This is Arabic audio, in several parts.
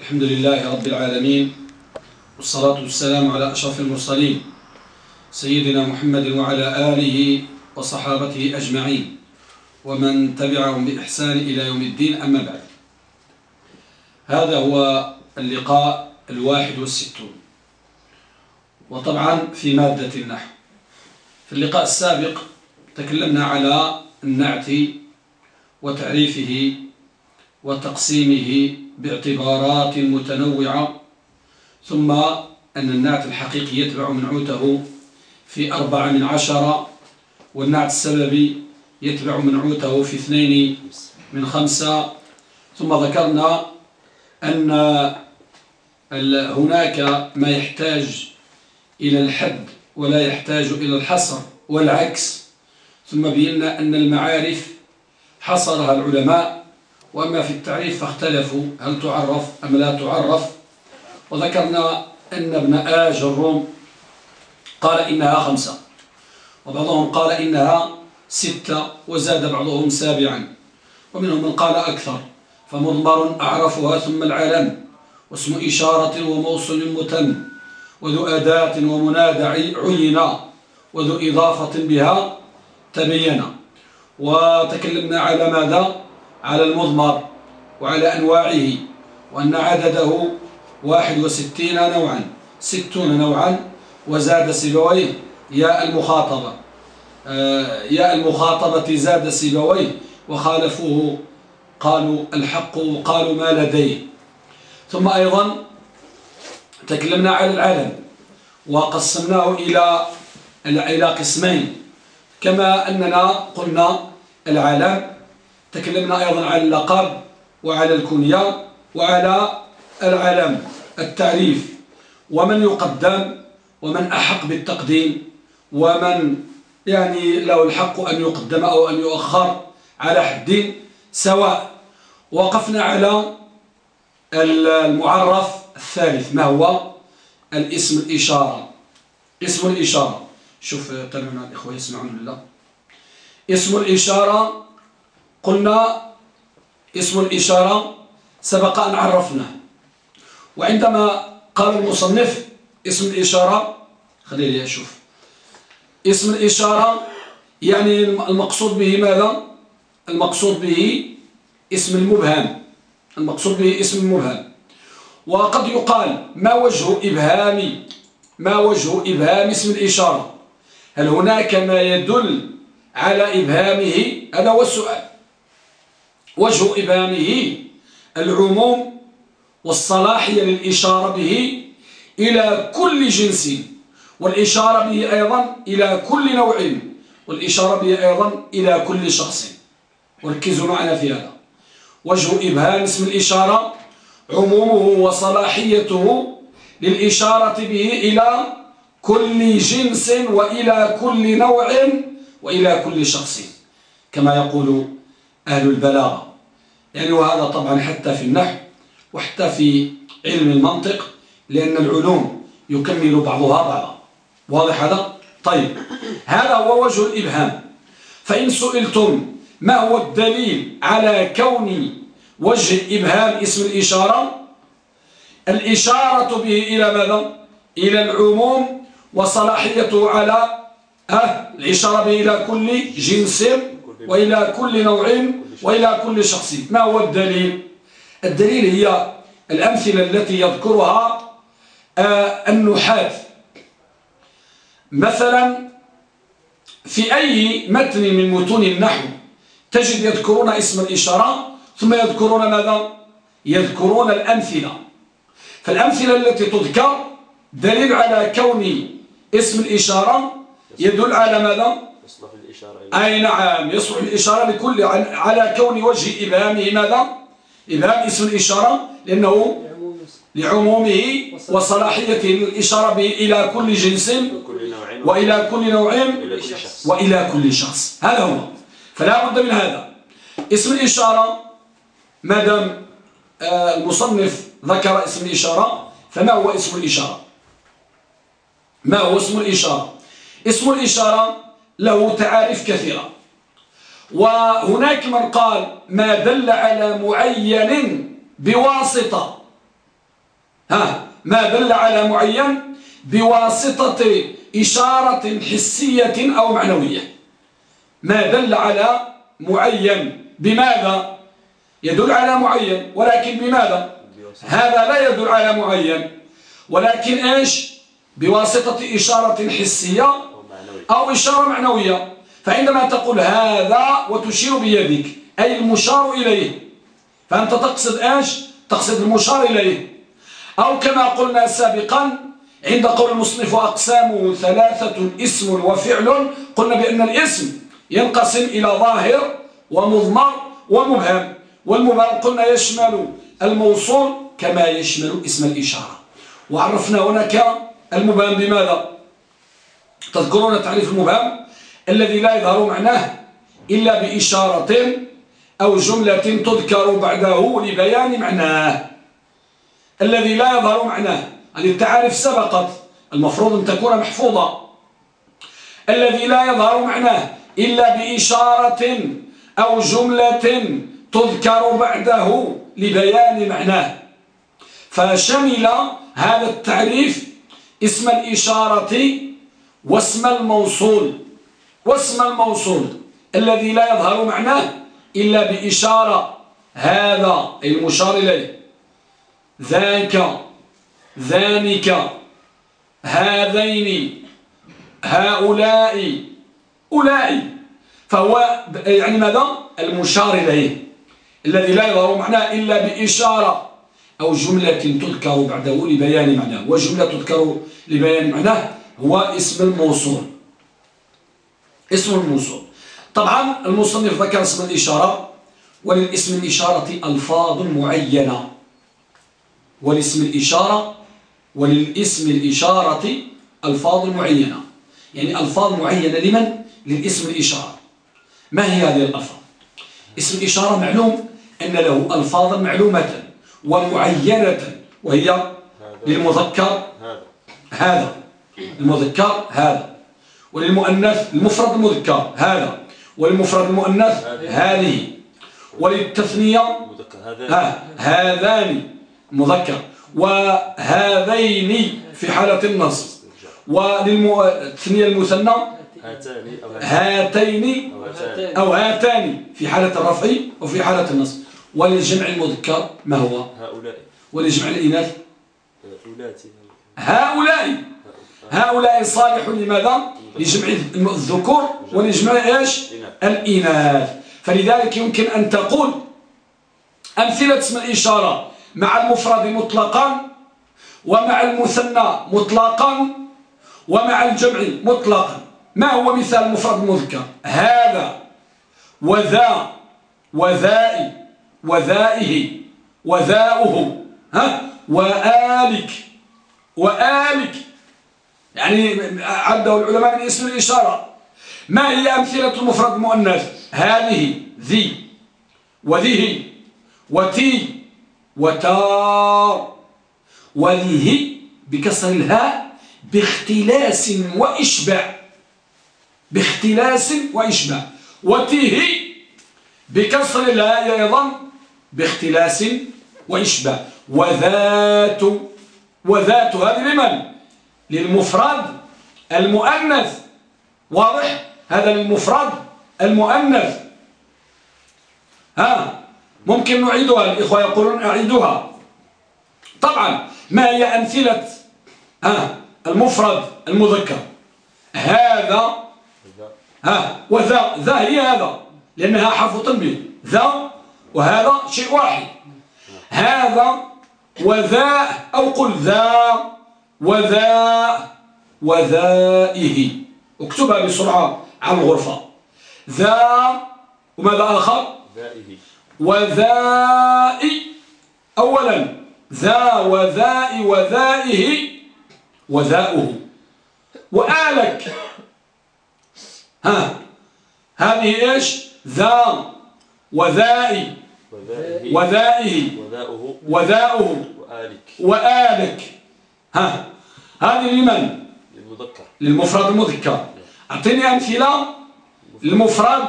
الحمد لله رب العالمين والصلاة والسلام على أشرف المرسلين سيدنا محمد وعلى آله وصحابته أجمعين ومن تبعهم بإحسان إلى يوم الدين أما بعد. هذا هو اللقاء الواحد والستون. وطبعا في مادة النحو. في اللقاء السابق تكلمنا على النعت وتعريفه وتقسيمه باعتبارات متنوعة ثم أن النعت الحقيقي يتبع منعوته في أربعة من عشرة والنعت السببي يتبع منعوته في اثنين من خمسة. ثم ذكرنا أن هناك ما يحتاج إلى الحد ولا يحتاج إلى الحصر والعكس. ثم بينا أن المعارف حصرها العلماء وأما في التعريف فاختلفوا هل تعرف أم لا تعرف. وذكرنا أن ابن آج الروم قال إنها خمسة وبعضهم قال إنها ستة وزاد بعضهم سابعا ومنهم من قال أكثر فمضمر أعرفها ثم العالم واسم إشارة وموصل متم وذو أداة ومنادى عينا وذو إضافة بها تبين وتكلمنا على ماذا؟ على المضمر وعلى أنواعه وأن عدده واحد وستين نوعا ستون نوعا وزاد سبويه ياء المخاطبة. آه، ياء المخاطبة زاد سبويه وخالفوه قالوا الحق قالوا ما لديه. ثم أيضا تكلمنا على العلم وقسمناه إلى إلى قسمين. كما أننا قلنا العلم تكلمنا أيضا على اللقب وعلى الكنية وعلى العلم التعريف. ومن يقدم ومن أحق بالتقديم ومن يعني له الحق أن يقدم أو أن يؤخر على حد سواء وقفنا على المعرف الثالث ما هو؟ الاسم الإشارة. اسم الإشارة. شوف تلونا الإخوة يسمعون بالله اسم الإشارة قلنا اسم الإشارة سبق أن عرفناه وعندما قال المصنف اسم الإشارة خليني أشوف. اسم الإشارة يعني المقصود به ماذا؟ المقصود به اسم المبهم. المقصود به اسم المبهم. وقد يقال ما وجه إبهام؟ ما وجه إبهام اسم الإشارة؟ هل هناك ما يدل على إبهامه؟ هذا هو السؤال. وجه إبهامه العموم والصلاحية للإشارة به إلى كل جنس والإشارة به أيضا إلى كل نوع والإشارة به أيضا إلى كل شخص. وركزوا معنا في هذا. وجه إبهام اسم الإشارة عمومه وصلاحيته للإشارة به إلى كل جنس وإلى كل نوع وإلى كل شخص. كما يقول أهل البلاغة يعني وهذا طبعا حتى في النحو وحتى في علم المنطق لأن العلوم يكمل بعضها بعضا واضح هذا؟ طيب هذا هو وجه الإبهام فإن سئلتم ما هو الدليل على كون وجه إبهام اسم الإشارة الإشارة به إلى ماذا؟ إلى العموم وصلاحيته على ها الإشارة به إلى كل جنس وإلى كل نوع وإلى كل شخص ما هو الدليل؟ الدليل هي الأمثلة التي يذكرها آه، النحاة مثلا في أي متن من متون النحو تجد يذكرون اسم الإشارة ثم يذكرون ماذا؟ يذكرون الأمثلة فالأمثلة التي تذكر دليل على كون اسم الإشارة يدل على ماذا؟ الإشارة أي نعم يصلح الإشارة لكل على كون وجه إبهامه. ماذا؟ إبهام اسم الإشارة لأنه لعمومه وصلاحيته الإشارة به إلى كل جنس وإلى كل نوع وإلى كل شخص. هذا هو. فلا بد من هذا. اسم الإشارة ما دام آه، المصنف ذكر اسم الإشارة فما هو اسم الإشارة؟ ما هو اسم الإشارة؟ اسم الإشارة له تعاريف كثيرة. وهناك من قال ما دل على معين بواسطة. ها ما دل على معين بواسطة إشارة حسية أو معنوية. ما دل على معين. بماذا؟ يدل على معين. ولكن بماذا؟ هذا لا يدل على معين. ولكن إيش؟ بواسطة إشارة حسية أو إشارة معنوية. فعندما تقول هذا وتشير بيدك أي المشار إليه. فأنت تقصد إيش؟ تقصد المشار إليه. أو كما قلنا سابقا عند قول المصنف أقسامه ثلاثة اسم وفعل قلنا بأن الاسم ينقسم إلى ظاهر ومضمر ومبهم. والمبهم قلنا يشمل الموصول كما يشمل اسم الإشارة. وعرفنا هناك المبهم بماذا؟ تذكرون تعريف المبهم الذي لا يظهر معناه إلا بإشارة أو جملة تذكر بعده لبيان معناه. الذي لا يظهر معناه هذه التعارف سبقت المفروض أن تكون محفوظة. الذي لا يظهر معناه إلا بإشارة أو جملة تذكر بعده لبيان معناه. فشمل هذا التعريف اسم الإشارة واسم الموصول واسم الموصول الذي لا يظهر معناه إلا بإشارة هذا المشار إليه. ذاك ذانك هذين هؤلاء أولئك فهو يعني ماذا؟ المشار إليه. الذي لا يظهر معناه إلا بإشارة أو جملة تذكر بعده لبيان معناه. وجملة تذكر لبيان معناه هو اسم الموصول. اسم الموصول. طبعا المصنف ذكر اسم الإشارة وللاسم الإشارة ألفاظ معينة. ولاسم الإشارة وللاسم الإشارة ألفاظ معينة. يعني ألفاظ معينة لمن؟ للاسم الإشارة. ما هي هذه الألفاظ؟ اسم الإشارة معلوم أن له ألفاظا معلومة ومعينة وهي للمذكر هذا. المذكر هذا. وللمؤنث المفرد المذكر هذا. وللمفرد المؤنث هذه. وللتثنية هذان مذكر. وهذين في حالة النصب. وللتثنية المثنى هاتين أو هاتان. في حالة الرفع وفي حالة النصب. وللجمع المذكر ما هو؟ هؤلاء. ولجمع الإناث. هؤلاء. هؤلاء صالح لماذا؟ لجمع الذكور ولجمع إيش؟ الإناث. فلذلك يمكن أن تقول أمثلة اسم الإشارة مع المفرد مطلقا ومع المثنى مطلقا ومع الجمع مطلقا. ما هو مثال المفرد المذكر هذا وذا وذائي وذائه وذاؤه. ها؟ وآلك. وآلك. يعني عده العلماء من اسم الإشارة. ما هي أمثلة المفرد المؤنث هذه ذي وذه وتي وتار. وله بكسر الهاء باختلاس وإشباع. باختلاس وإشباع. وتيه بكسر الهاء أيضا باختلاس وإشباع. وذات وذات هذه لمن؟ للمفرد المؤنث. واضح؟ هذا للمفرد المؤنث. ها ممكن نعيدها الإخوة يقولون أعيدها طبعا ما هي أمثلة ها المفرد المذكر؟ هذا ها وذا ذا هي هذا لأنها حرف تنبيه ذا وهذا شيء واحد. هذا وذا أو قل ذا. وذا وذائه. اكتبها بسرعة على الغرفة. ذا وماذا آخر؟ ذائه. وذائي أولا ذا وذاء وذائه وذاؤه. وآلك. ها هذه إيش؟ ذا وذائي وذائه. وذاؤه. وآلك. ها هذه لمن؟ للمذكر. للمفرد المذكر. أعطيني أمثلة المفرد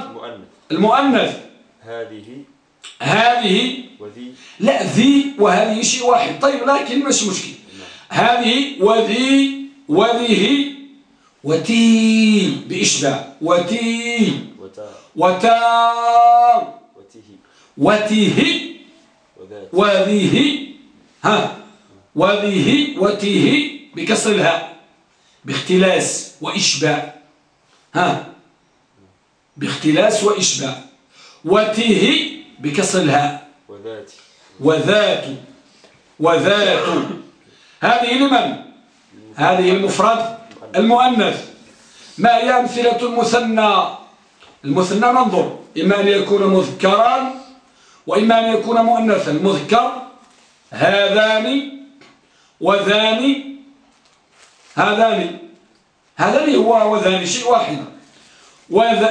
المؤنث. هذه. هذه. وذي. لا ذي وهذه شيء واحد. طيب لكن مش مشكل هذه وذي وذه وتي بإشباع. وتي. وتا وتيه. وذيه. ها. وذيه وتيه بكسر الهاء باختلاس وإشباع. ها؟ باختلاس وإشباع. وتيه بكسر الهاء. وذات وذات. وذات. هذه لمن؟ هذه المفرد المؤنث. ما هي أمثلة المثنى؟ المثنى ننظر. إما أن يكون مذكرا وإما أن يكون مؤنثا. المذكر هذان وذان هذان هذان هو وذان شيء واحد.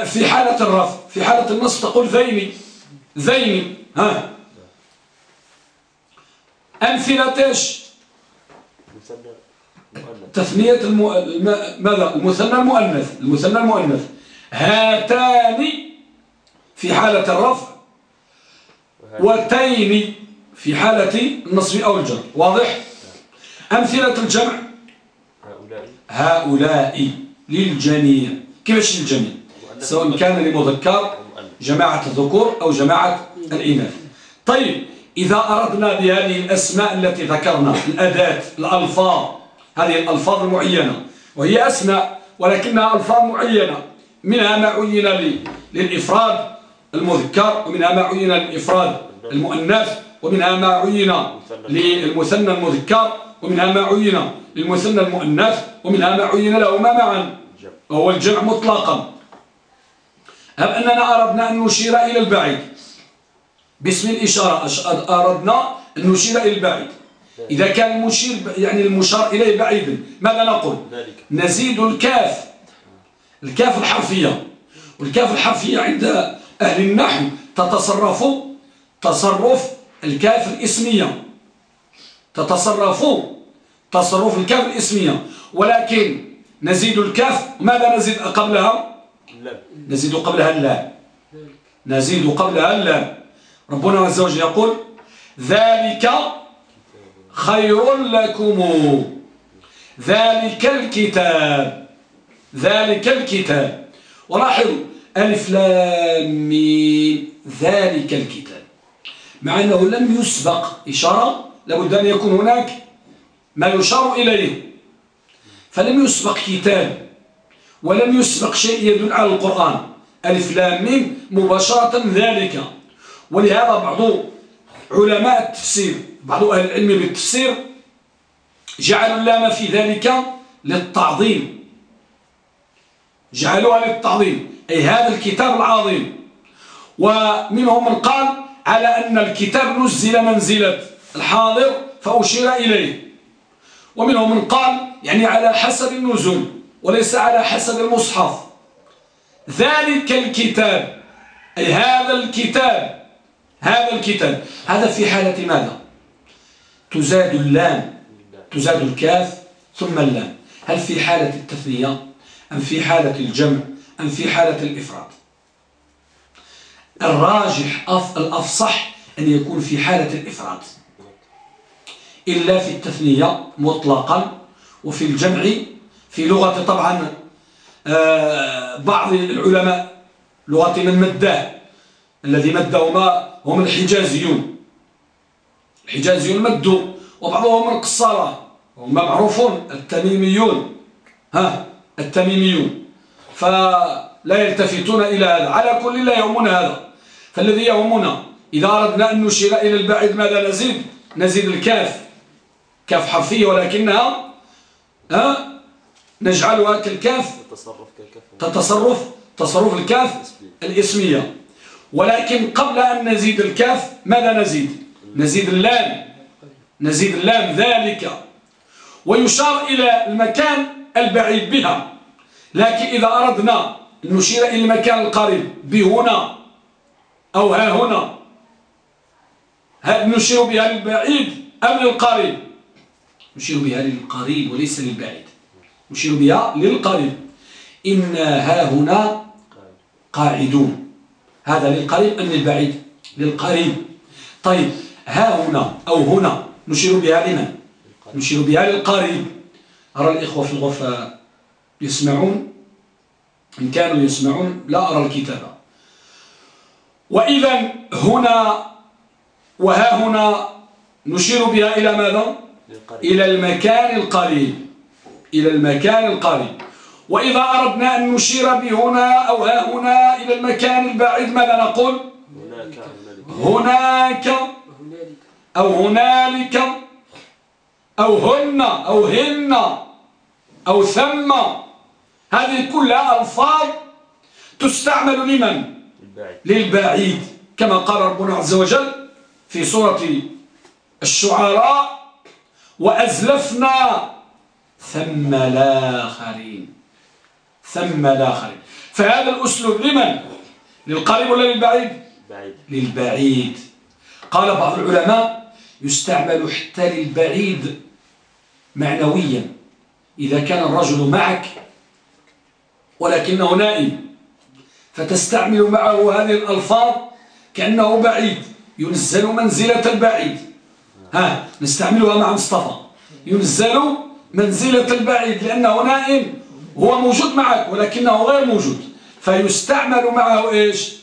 في حالة الرفع في حالة النصب تقول ذين ذين ها. أمثلة إيش؟ تثنية الم... الم... ماذا؟ المثنى المؤنث المثنى المؤنث. هاتان في حالة الرفع وتين في حالة النصب أو الجر. واضح؟ أمثلة الجمع؟ هؤلاء هؤلاء للجميع. كيفاش للجميع؟ سواء كان لمذكر جماعة الذكور أو جماعة الإناث طيب إذا أردنا بهذه الأسماء التي ذكرنا الأداة الألفاظ هذه الألفاظ المعينة وهي أسماء ولكنها ألفاظ معينة منها ما عين للإفراد المذكر ومنها ما عين للإفراد المؤنث ومنها ما عين للمثنى المذكر ومنها ما عين للمثنى المؤنث ومنها ما عين لهما معا وهو الجمع مطلقا. هب أننا أردنا أن نشير إلى البعيد. باسم الإشارة أردنا أن نشير إلى البعيد. إذا كان المشير يعني المشار إليه بعيدا ماذا نقول؟ نزيد الكاف. الكاف الحرفية. والكاف الحرفية عند أهل النحو تتصرف تصرف الكاف الإسمية. تتصرف تصرف الكاف الإسمية. ولكن نزيد الكاف ماذا نزيد قبلها؟ نزيد قبلها اللام نزيد قبلها اللام ربنا عز وجل يقول ذلك خير لكم. ذلك الكتاب. ذلك الكتاب. ولاحظوا ألف لام ميم. ذلك الكتاب. مع أنه لم يسبق إشارة لابد أن يكون هناك ما يشار إليه. فلم يسبق كتاب ولم يسبق شيء يدل على القرآن. ألف لام ميم مباشرة ذلك. ولهذا بعض علماء التفسير بعض أهل العلم بالتفسير جعلوا اللام في ذلك للتعظيم. جعلوها للتعظيم. أي هذا الكتاب العظيم. ومنهم من قال على أن الكتاب نزل منزلة. الحاضر فأشير إليه. ومنهم من قال يعني على حسب النزول وليس على حسب المصحف. ذلك الكتاب أي هذا الكتاب هذا الكتاب. هذا في حالة ماذا؟ تزاد اللام تزاد الكاف ثم اللام. هل في حالة التثنية؟ أم في حالة الجمع؟ أم في حالة الإفراد؟ الراجح أف الأفصح أن يكون في حالة الإفراد. إلا في التثنية مطلقا وفي الجمع في لغة طبعا آه، بعض العلماء لغة من مداه الذي مدهما هم الحجازيون. الحجازيون مدوا وبعضهم القصارى هم معروفون التميميون ها التميميون. فلا يلتفتون إلى هذا. على كل لا يهمنا هذا. فالذي يهمنا إذا أردنا أن نشير إلى البعيد ماذا نزيد؟ نزيد الكاف. كاف حرفية ولكنها ها نجعلها كالكاف. تتصرف تصرف الكاف الإسمية. ولكن قبل أن نزيد الكاف ماذا نزيد؟ نزيد اللام. نزيد اللام ذلك. ويشار إلى المكان البعيد بها. لكن إذا أردنا نشير إلى المكان القريب بهنا أو ها هنا هل نشير بها للبعيد أم للقريب؟ نشير بها للقريب وليس للبعيد. نشير بها للقريب. إنا ها هنا قاعدون. هذا للقريب أم للبعيد؟ للقريب. طيب ها هنا أو هنا نشير بها لمن؟ نشير بها للقريب. أرى الإخوة في الغرفة يسمعون؟ إن كانوا يسمعون لا أرى الكتابة. وإذا هنا وها هنا نشير بها إلى ماذا؟ إلى المكان القريب. إلى المكان القريب. وإذا أردنا أن نشير بهنا أو ها هنا إلى المكان البعيد ماذا نقول؟ هناك. أو هنالك أو هن أو هن أو ثم. هذه كلها ألفاظ تستعمل لمن؟ للبعيد. كما قال ربنا عز وجل في سورة الشعراء وأزلفنا ثم الآخرين ثم الآخرين فهذا الأسلوب لمن؟ للقريب ولا للبعيد؟ بعيد. للبعيد قال بعض العلماء يستعمل حتى للبعيد معنويا إذا كان الرجل معك ولكنه نائم فتستعمل معه هذه الألفاظ كأنه بعيد ينزل منزلة البعيد ها نستعملها مع مصطفى. ينزل منزلة البعيد لأنه نائم هو موجود معك ولكنه غير موجود. فيستعمل معه إيش؟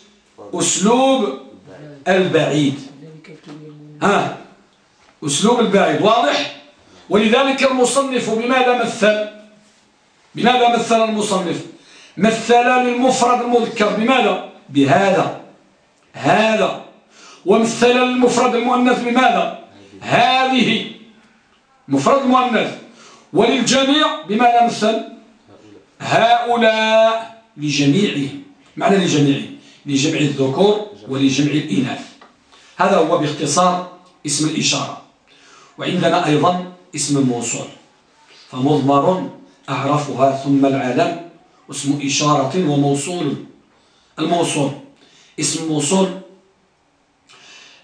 أسلوب البعيد. ها أسلوب البعيد واضح؟ ولذلك المصنف بماذا مثل؟ بماذا مثل المصنف؟ مثل للمفرد المذكر بماذا؟ بهذا هذا. ومثل للمفرد المؤنث بماذا؟ هذه مفرد مؤنث. وللجميع بماذا مثل هؤلاء لجميعهم. معنى لجميعهم. لجمع الذكور ولجمع الإناث. هذا هو باختصار اسم الإشارة. وعندنا أيضا اسم الموصول. فمضمر أعرفها ثم العالم اسم إشارة وموصول. الموصول اسم الموصول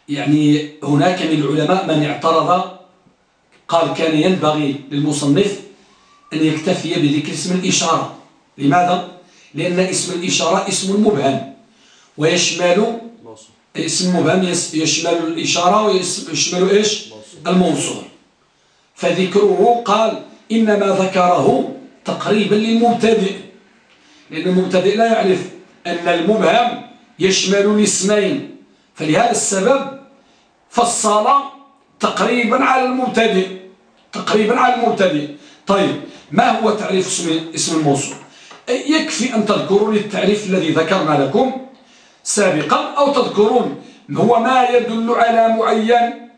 يعني هناك من العلماء من اعترض قال كان ينبغي للمصنف أن يكتفي بذكر اسم الإشارة. لماذا؟ لأن اسم الإشارة اسم مبهم ويشمل اسم مبهم يشمل الإشارة ويشمل إيش؟ الموصول. فذكره قال إنما ذكره تقريبا للمبتدئ. لأن المبتدئ لا يعرف أن المبهم يشمل الاسمين فلهذا السبب فصل تقريبا على المبتدئ تقريبا على المبتدئ. طيب ما هو تعريف اسم اسم الموصول؟ يكفي أن تذكرون التعريف الذي ذكرنا لكم سابقا أو تذكرون هو ما يدل على معين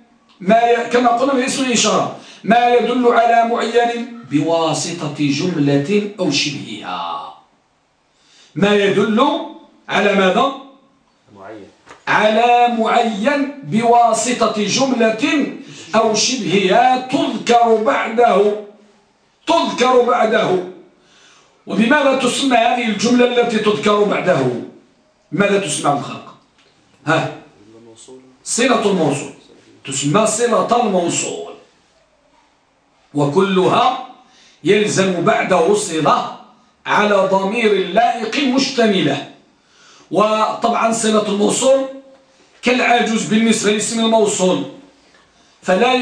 ما ي... كما قلنا باسم الإشارة ما يدل على معين بواسطة جملة أو شبهها. ما يدل على ماذا؟ على معين بواسطة جملة أو شبهها تذكر بعده تذكر بعده. وبماذا تسمى هذه الجملة التي تذكر بعده؟ ماذا تسمى الخلق؟ ها؟ صلة الموصول. تسمى صلة الموصول. وكلها يلزم بعده صلة على ضمير اللائق مشتملة. وطبعا صلة الموصول كالعاجز بالنسبة لاسم الموصول فلا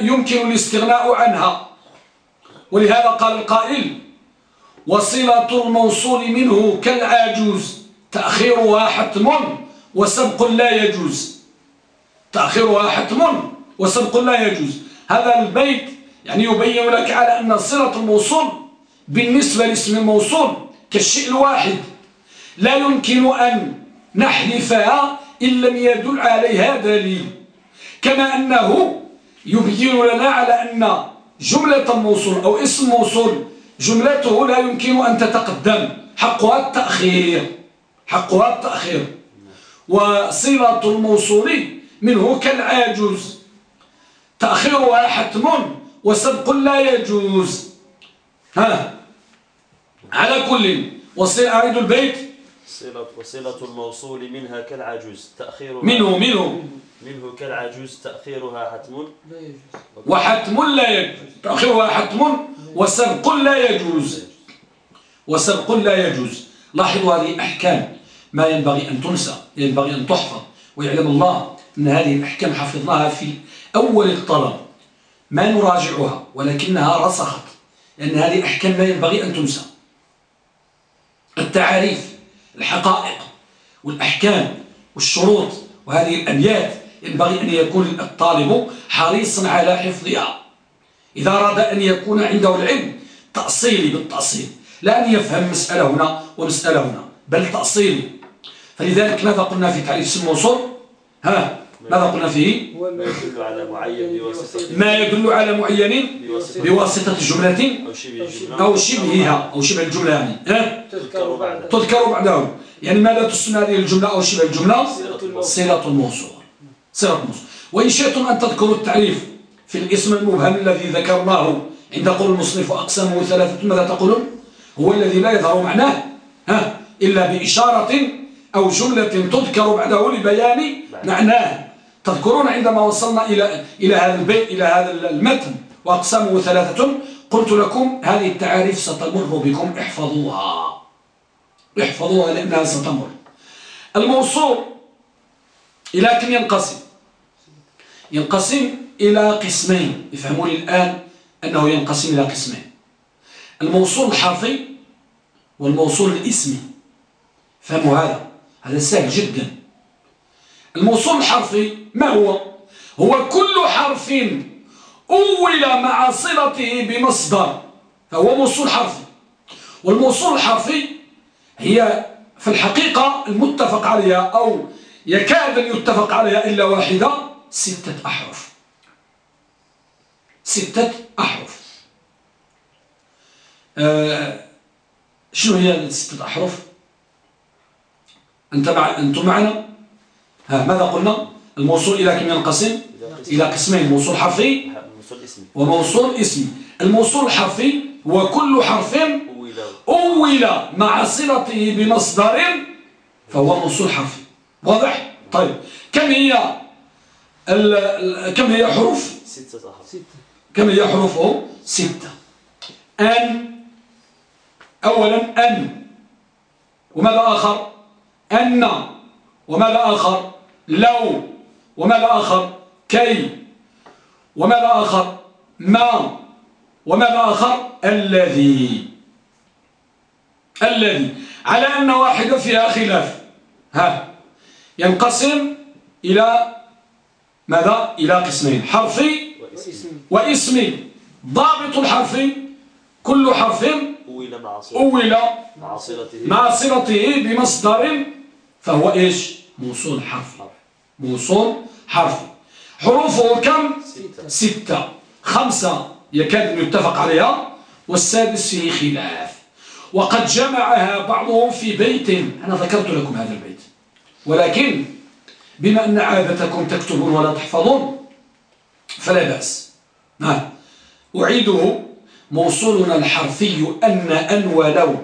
يمكن الاستغناء عنها. ولهذا قال القائل وصلة الموصول منه كالعاجوز تأخيرها حتم وسبق لا يجوز. تأخيرها حتم وسبق لا يجوز. هذا البيت يعني يبين لك على أن صلة الموصول بالنسبة لاسم الموصول كالشيء الواحد. لا يمكن أن نحذفها إن لم يدل عليها دليل كما أنه يبين لنا على أن جملة الموصول أو اسم موصول جملته لا يمكن أن تتقدم. حقها التأخير. حقها التأخير. وصلة الموصول منه كالعاجز. تأخيرها حتم وسبق لا يجوز. ها. على كل. وصل أعيد البيت. صلة وصلة الموصول منها كالعجوز تأخيرها منه منه. منه كالعجوز تأخيرها حتم. وحتم لا يجوز. تأخيرها حتم وسبق لا يجوز. وسبق لا يجوز. لاحظوا هذه أحكام ما ينبغي أن تنسى ينبغي أن تحفظ. ويعلم الله أن هذه الأحكام حفظناها في أول الطلب. ما نراجعها؟ ولكنها رسخت. لأن هذه الأحكام لا ينبغي أن تنسى. التعاريف. الحقائق والأحكام والشروط وهذه الأبيات ينبغي أن يكون الطالب حريصا على حفظها. إذا أراد أن يكون عنده العلم تأصيلي بالتأصيل. لا أن يفهم مسألة هنا ومسألة هنا بل تأصيلي فلذلك ماذا قلنا في تعريف اسم ها ماذا قلنا فيه؟ ما يدل على معين بواسطة ما يدل على معين بواسطة جملة أو شبه جملة أو شبهها أو شبه الجملة يعني. ها؟ تذكر بعد تذكر بعده. يعني ماذا تسمى هذه الجملة أو شبه الجملة؟ صلة الموصول. صلة الموصول. وإن شئتم أن تذكروا التعريف في الاسم المبهم الذي ذكرناه عند قول المصنف أقسامه ثلاثة ماذا تقولون؟ هو الذي لا يظهر معناه ها؟ إلا بإشارة أو جملة تذكر بعده لبيان معناه. تذكرون عندما وصلنا إلى إلى هذا البيت إلى هذا المتن وأقسامه ثلاثة قلت لكم هذه التعاريف ستمر بكم احفظوها. احفظوها لأنها ستمر. الموصول إلى كم ينقسم. ينقسم إلى قسمين. افهموني الآن أنه ينقسم إلى قسمين. الموصول الحرفي والموصول الاسمي. فهموا هذا. هذا سهل جدا. الموصول الحرفي ما هو؟ هو كل حرف أول مع صلته بمصدر. فهو موصول حرفي. والموصول الحرفي هي في الحقيقة المتفق عليها أو يكاد أن يتفق عليها إلا واحدة ستة أحرف. ستة أحرف. آه شنو هي ستة أحرف؟ أنت مع... أنتم معنا؟ ها ماذا قلنا؟ الموصول إلى كم ينقسم؟ إلى قسمين موصول حرفي وموصول اسمي. الموصول الحرفي هو كل حرف أول مع صلته بمصدر فهو موصول حرفي. واضح؟ طيب. كم هي كم هي حروف؟ ستة كم هي حروفه؟ ستة. أن. أولا أن. وماذا آخر؟ أن. وماذا آخر؟ لو وماذا آخر كي وماذا آخر ما وماذا آخر الذي الذي على أن واحدة فيها خلاف. ها ينقسم إلى ماذا؟ إلى قسمين حرفي واسمي ضابط الحرف كل حرف أول مع صلة أول مع صلته مع صلته بمصدر فهو إيش؟ موصول حرفي موصول حرفي. حروفه كم؟ ستة. ستة. خمسة يكاد يتفق عليها والسادس فيه خلاف. وقد جمعها بعضهم في بيت. أنا ذكرت لكم هذا البيت. ولكن بما أن عادتكم تكتبون ولا تحفظون فلا بأس. نعم أعيده. موصولنا الحرفي أن أن ولو.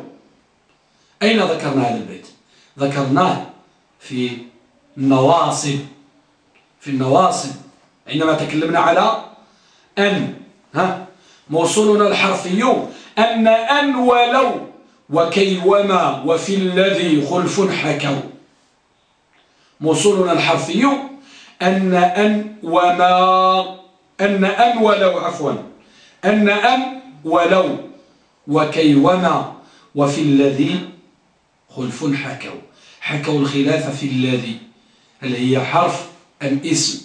أين ذكرنا هذا البيت؟ ذكرناه في النواصب. في النواصب. عندما تكلمنا على أن ها موصولنا الحرفي أن أن ولو وكي وما وفي الذي خلف حكوا. موصولنا الحرفي أن أن وما أن أن ولو عفوا أن أن ولو وكي وما وفي الذي خلف حكوا. حكوا الخلاف في الذي. هل هي حرف أم اسم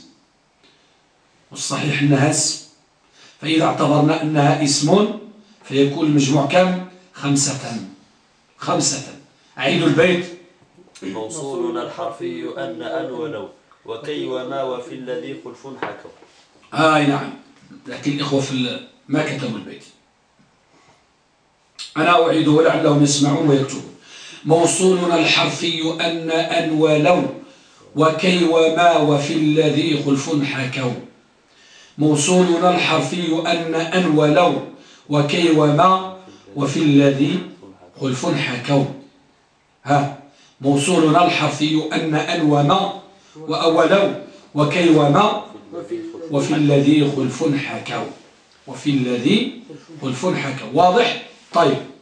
والصحيح أنها اسم. فإذا اعتبرنا أنها اسم فيكون المجموع كم؟ خمسة. خمسة. أعيد البيت. موصولنا الحرفي أن أن ولو وكي وما وفي الذي خلف حكوا. آه نعم. لكن الإخوة في ما كتبوا البيت. أنا أعيده لعلهم يسمعون ويكتبون. موصولنا الحرفي أن أن ولو وكي وما وفي الذي خلف حكوا. موصولنا الحرفي أن أن ولو وكي وما وفي الذي خلف حكوا. ها موصولنا الحرفي أن أن وما وأولو وكي وما وفي الذي خلف حكوا. وفي الذي خلف حكوا. واضح؟ طيب.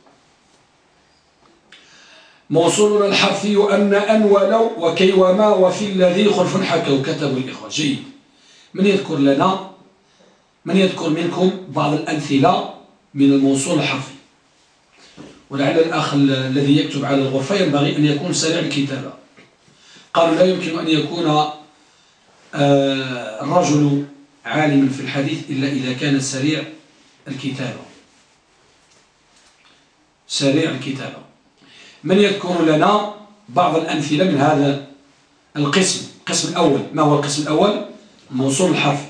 موصول الحرفي أن أن ولو وكي وما وفي الذي خلف حكوا كتبوا الإخوة. جيد. من يذكر لنا؟ من يذكر منكم بعض الأمثلة من الموصول الحرفي؟ ولعل الأخ الذي يكتب على الغرفة ينبغي أن يكون سريع الكتابة. قالوا لا يمكن أن يكون آه، الرجل عالما في الحديث إلا إذا كان سريع الكتابة. سريع الكتابة. من يذكر لنا بعض الأمثلة من هذا القسم؟ القسم الأول ما هو القسم الأول؟ موصول الحرف.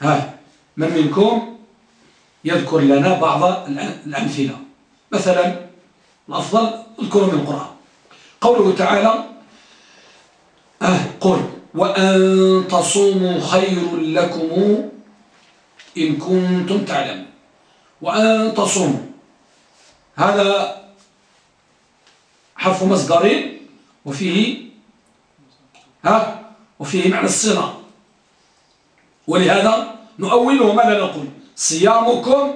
ها من منكم يذكر لنا بعض الأمثلة؟ مثلا الأفضل اذكروا من القرآن. قوله تعالى آه قل وأن تصوموا خير لكم إن كنتم تعلمون. وأن تصوموا. هذا حرف مصدر وفيه ها؟ وفيه معنى الصلة ولهذا نؤوله ماذا نقول؟ صيامكم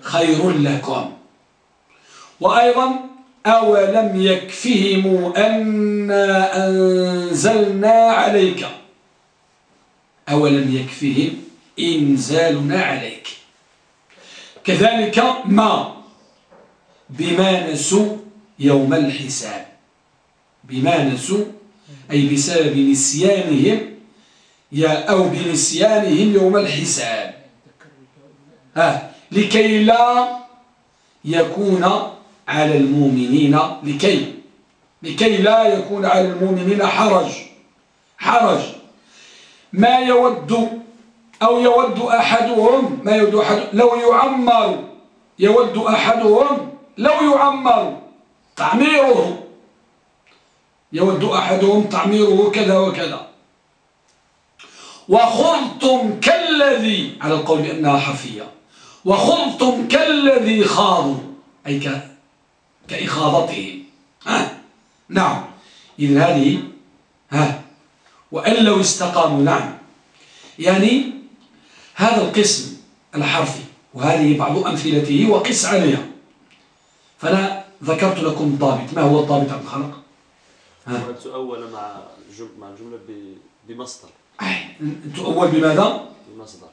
خير لكم. وأيضا أولم يكفهم أنا أنزلنا عليك. أولم يكفهم إنزالنا عليك. كذلك ما؟ بما نسوا يوم الحساب. بما نسوا أي بسبب نسيانهم يا أو بنسيانهم يوم الحساب. ها لكي لا يكون على المؤمنين لكي لكي لا يكون على المؤمنين حرج. حرج. ما يود أو يود أحدهم ما يود أحد لو يعمر يود أحدهم لو يعمر تعميره. يود أحدهم تعميره كذا وكذا. وخلطم كالذي على القول بأنها حرفية. وخلطم كالذي خاضوا. أي كإخاضتهم ها؟ نعم. إذن هذه ها؟ وأن لو استقاموا نعم. يعني هذا القسم الحرفي وهذه بعض أمثلته وقس عليها. فأنا ذكرت لكم الضابط ما هو الضابط عبد الخلق تؤول مع مع الجملة بمصدر. تؤول بماذا؟ بمصدر.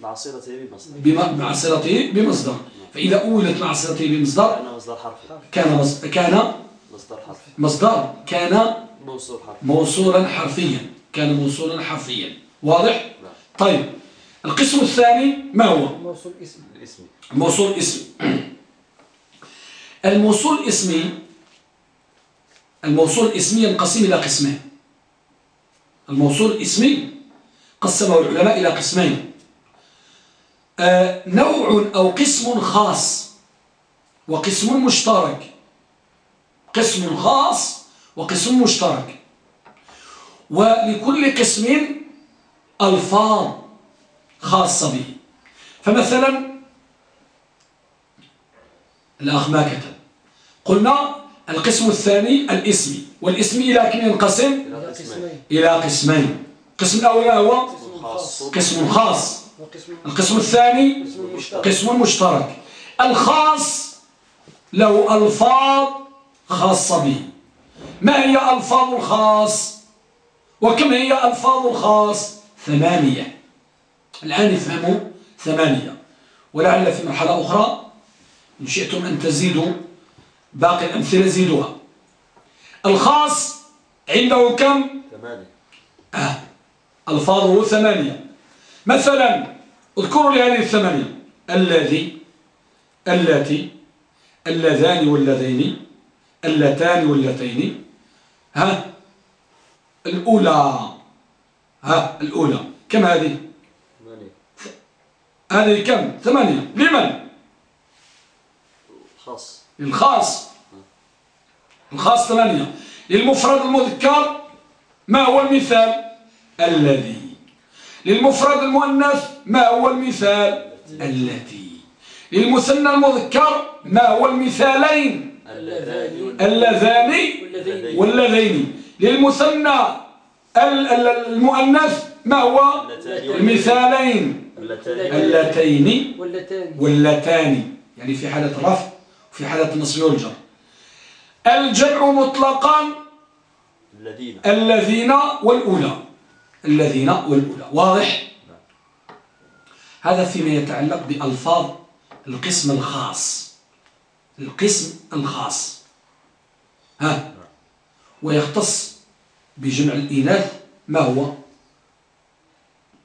مع صلته بمصدر. مع صلته بمصدر. فإذا أولت مع صلته بمصدر كان مصدر حرفي. كان مصدر كان مصدر حرفي. مصدر. كان موصول حرفي. موصولا حرفيا. كان موصولا حرفيا. واضح؟ نعم. طيب. القسم الثاني ما هو؟ موصول اسم. الموصول اسمي الموصول اسمي الموصول الاسمي ينقسم إلى قسمين. الموصول الاسمي قسمه العلماء إلى قسمين. آه نوع أو قسم خاص وقسم مشترك. قسم خاص وقسم مشترك. ولكل قسم ألفاظ خاصة به. فمثلا الأخ ما كتب. قلنا القسم الثاني الاسمي والاسم إلى كم ينقسم؟ إلى قسمين. القسم الأول هو؟ قسم خاص. القسم الثاني؟ قسم مشترك. الخاص له ألفاظ خاصة به. ما هي ألفاظ الخاص؟ وكم هي ألفاظ الخاص؟ ثمانية. الآن افهموا ثمانية. ولعل في مرحلة أخرى إن شئتم أن تزيدوا باقي الأمثلة زيدوها. الخاص عنده كم؟ ثمانية. آه. ألفاظه ثمانية. مثلا اذكروا لي هذه الثمانية. الذي التي اللذان واللذين اللتان واللتين. ها؟ الأولى. ها؟ الأولى. كم هذه؟ ثمانية. هذه كم؟ ثمانية. لمن؟ خاص. الخاص. الخاص ثمانية. للمفرد المذكر ما هو المثال الذي؟ للمفرد المؤنث ما هو المثال التي للمثنى المذكر ما هو المثالين؟ اللذان واللذين. للمثنى المؤنث ما هو المثالين؟ اللتين. واللتان. يعني في حالة رفع في حالة النصب والجر الجمع مطلقا الذين. الذين والأولى. الذين والأولى. واضح؟ هذا فيما يتعلق بألفاظ القسم الخاص. القسم الخاص. ها؟ ويختص بجمع الإناث. ما هو؟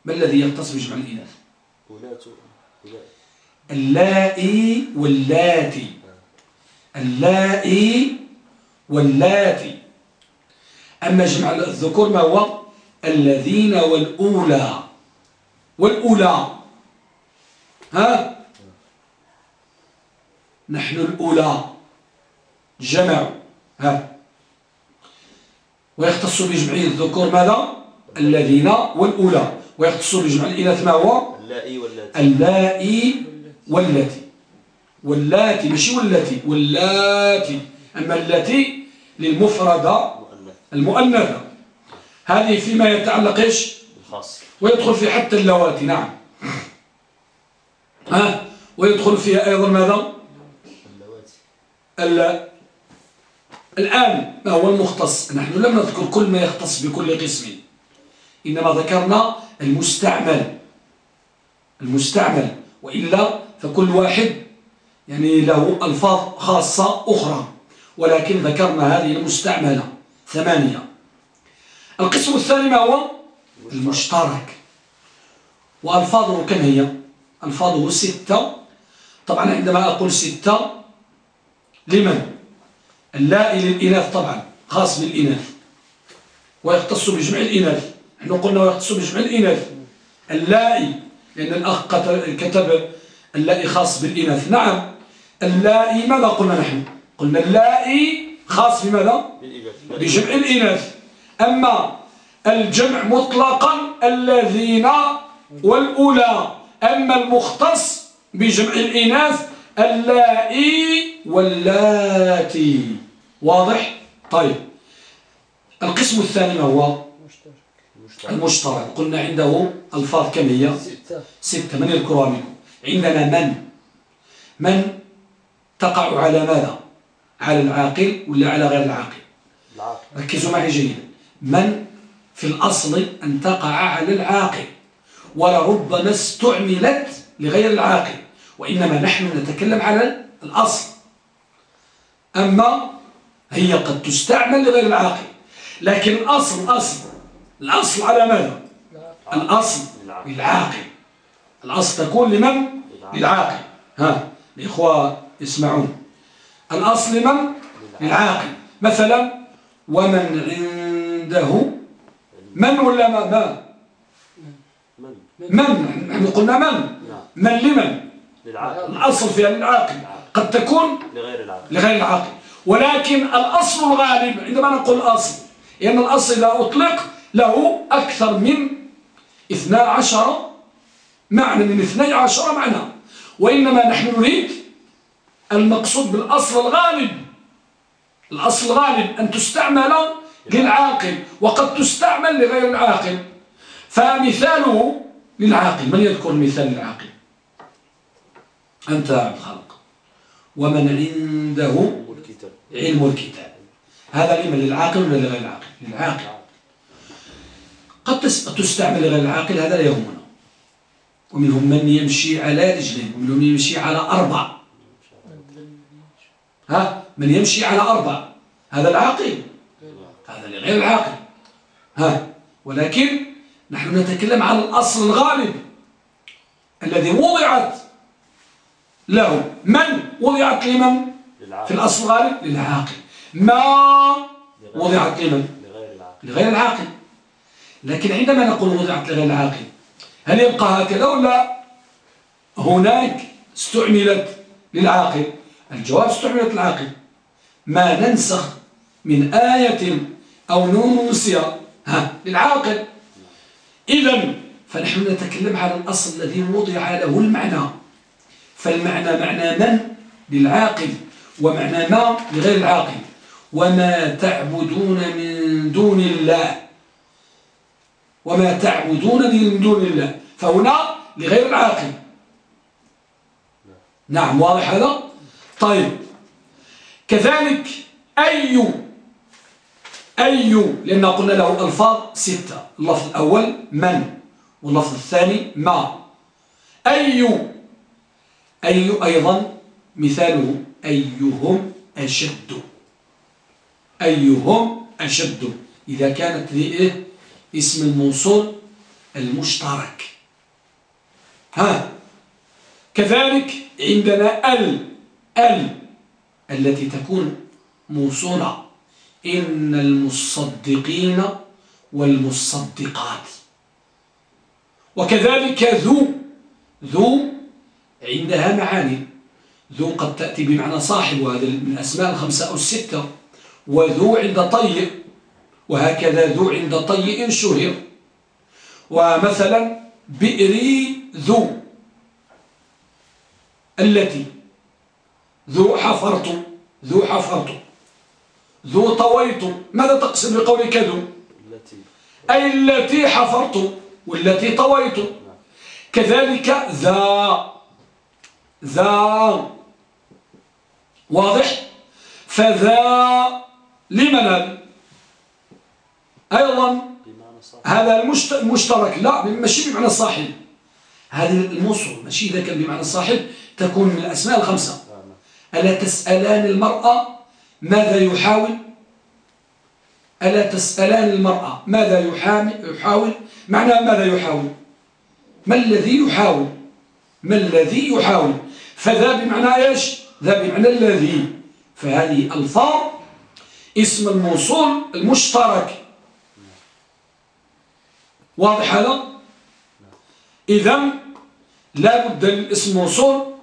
ما الذي يختص بجمع الإناث؟ اللائي واللاتي. اللائي واللاتي. أما جمع الذكور ما هو؟ الذين والأولى. والأولى. ها؟ نحن الأولى. جمع. ها؟ ويختص بجمع الذكور ماذا؟ الذين والأولى. ويختص بجمع الإناث ما هو؟ اللائي واللاتي. واللاتي ماشي واللاتي؟ واللاتي. أما اللاتي للمفردة المؤنثة. هذه فيما يتعلق إيش؟ ويدخل في حتى اللواتي نعم. ها؟ ويدخل فيها أيضا ماذا؟ اللواتي الآن ما هو المختص؟ نحن لم نذكر كل ما يختص بكل قسم. إنما ذكرنا المستعمل. المستعمل. وإلا فكل واحد يعني له ألفاظ خاصة أخرى ولكن ذكرنا هذه المستعملة. ثمانية. القسم الثاني ما هو؟ المشترك. وألفاظه كم هي؟ ألفاظه ستة. طبعا عندما أقول ستة لمن؟ اللائي للإناث طبعا خاص بالإناث. ويختص بجمع الإناث. نحن قلنا ويختص بجمع الإناث. اللائي لأن الأخ كتب اللائي خاص بالإناث. نعم. اللائي ماذا قلنا نحن؟ قلنا اللائي خاص بماذا بجمع الإناث. أما الجمع مطلقا الذين والأولى. أما المختص بجمع الإناث اللائي واللاتي. واضح؟ طيب. القسم الثاني ما هو؟ المشترك. قلنا عنده ألفاظ كم هي ستة. ستة. من منكم عندنا من. من؟ تقع على ماذا؟ على العاقل ولا على غير العاقل؟ العاقل. ركزوا معي جيدا. من في الأصل أن تقع على العاقل؟ ولربما استعملت لغير العاقل. وإنما نحن نتكلم على الأصل. أما هي قد تستعمل لغير العاقل. لكن الأصل أصل. الأصل على ماذا؟ الأصل للعاقل. الأصل تكون لمن؟ للعاقل. ها الإخوة يسمعون الأصل لمن للعاقل مثلا ومن عنده من ولا ما؟ ما. من. من. نحن قلنا من. من لمن؟ الأصل فيها للعاقل. قد تكون لغير العاقل. لغير العاقل. ولكن الأصل الغالب عندما نقول أصل لأن الأصل إذا أطلق له أكثر من 12 معنى من 12 معنى. وإنما نحن نريد المقصود بالأصل الغالب. الأصل الغالب أن تستعمل للعاقل وقد تستعمل لغير العاقل. فمثاله للعاقل. من يذكر مثال للعاقل؟ أنت عبد الخالق. ومن عنده علم الكتاب. هذا لمن للعاقل ولا لغير العاقل؟ للعاقل. قد تس- تستعمل لغير العاقل هذا لا يهمنا ومنهم من يمشي على رجلين ومنهم من يمشي على أربع. ها من يمشي على أربع هذا العاقل. هذا لغير العاقل. ها ولكن نحن نتكلم عن الأصل الغالب الذي وضعت له. من وضعت لمن؟ في الأصل الغالب للعاقل. ما وضعت لمن؟ لغير العاقل. لغير العاقل. لكن عندما نقول وضعت لغير العاقل هل يبقى هكذا ولا هناك استعملت للعاقل؟ الجواب استعملت للعاقل ما ننسخ من آية أو ننسها ها للعاقل. إذا فنحن نتكلم على الأصل الذي وضع له المعنى. فالمعنى معنى من؟ للعاقل. ومعنى ما؟ لغير العاقل. وما تعبدون من دون الله. وما تعبدون من دون الله. فهنا لغير العاقل. نعم واضح هذا؟ طيب. كذلك أي أي لأن قلنا له ألفاظ ستة. اللفظ الأول من واللفظ الثاني ما. أي أي أيضا مثاله أيهم أشد. أيهم أشد. إذا كانت إيه؟ اسم الموصول المشترك. ها. كذلك عندنا ال. أل التي تكون موصولة. إن المصدقين والمصدقات. وكذلك ذو ذو عندها معاني. ذو قد تأتي بمعنى صاحب وهذا من الأسماء الخمسة أو الستة. وذو عند طيء وهكذا ذو عند طيء شهر. ومثلا بئري ذو التي ذو حفرت ذو حفرت ذو طويت. ماذا تقصد بقولك ذو؟ التي أي التي حفرت والتي طويت. كذلك ذا. ذا. واضح؟ فذا. لمن هذا أيضا هذا المشترك لا ماشي بمعنى صاحب. هذا الموصول ماشي إذا كان بمعنى صاحب تكون من الأسماء الخمسة. ألا تسألان المرأة ماذا يحاول؟ ألا تسألان المرأة ماذا يحاول؟ معنى ماذا يحاول؟ ما الذي يحاول؟ ما الذي يحاول؟ فذا بمعنى إيش؟ ذا بمعنى الذي. فهذه ألفاظ اسم الموصول المشترك. واضح هذا؟ إذا لا بد للاسم الموصول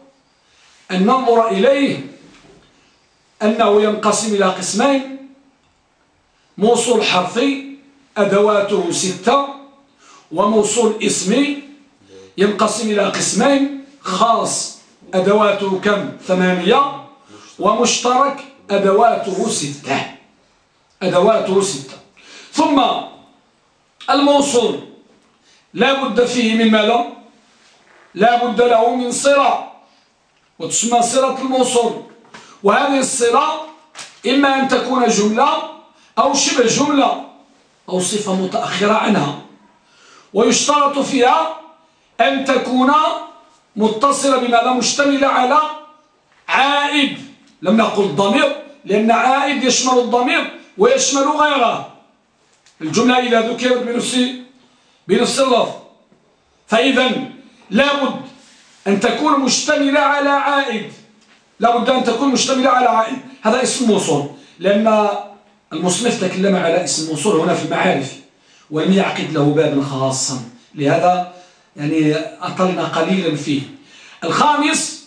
أن ننظر إليه أنه ينقسم إلى قسمين موصول حرفي أدواته ستة وموصول اسمي ينقسم إلى قسمين خاص أدواته كم؟ ثمانية ومشترك أدواته ستة. أدواته ستة. ثم الموصول لا بد فيه من ماذا؟ لا بد له من صلة وتسمى صلة الموصول وهذه الصلة إما أن تكون جملة أو شبه جملة أو صفة متأخرة عنها. ويشترط فيها أن تكون متصلة بماذا مشتملة على عائد. لم نقل ضمير لأن عائد يشمل الضمير ويشمل غيره. الجملة إذا ذكرت بنفس بنفس اللفظ. فإذا لابد أن تكون مشتملة على عائد. لابد أن تكون مشتملة على عائد. هذا اسم موصول. لأن المصنف تكلم على اسم موصول هنا في المعارف ولم يعقد له بابا خاصا. لهذا يعني أطلنا قليلا فيه. الخامس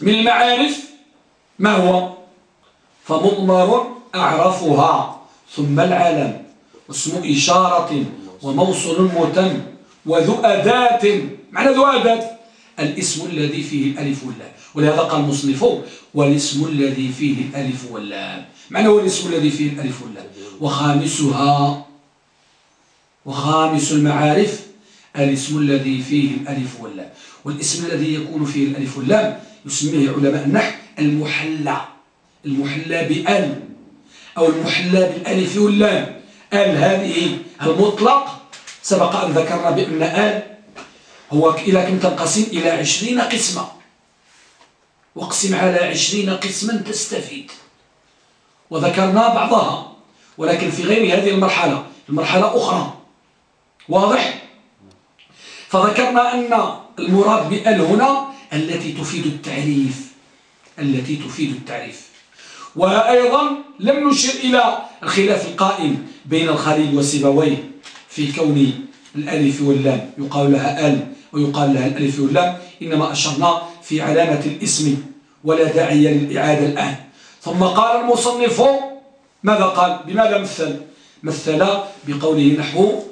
من المعارف ما هو؟ فمضمر أعرفها ثم العلم اسم إشارة وموصل متم وذو أداة معنى ذو أداة الاسم الذي فيه الألف واللام. ولهذا قال المصنف والاسم الذي فيه الألف واللام. معنى هو الاسم الذي فيه الألف واللام. وخامسها وخامس المعارف الاسم الذي فيه الألف واللام. والاسم الذي يكون فيه الألف واللام يسميه علماء النحو المحلى. المحلى بأل أو المحلى بالألف واللام. آل هذه المطلق سبق أن ذكرنا بأن آل هو إذا كنت تنقسم؟ إلى عشرين قسمة. واقسم على عشرين قسما تستفيد. وذكرنا بعضها ولكن في غير هذه المرحلة المرحلة أخرى. واضح؟ فذكرنا أن المراد بأل هنا التي تفيد التعريف. التي تفيد التعريف. وأيضا لم نشر إلى الخلاف القائم بين الخليل وسيبويه في كون الألف واللام يقال لها أل. ويقال لها الألف واللام إنما أشرنا في علامة الاسم ولا داعي للإعادة الآن. ثم قال المصنف ماذا قال؟ بماذا مثل؟ مثل بقوله نحو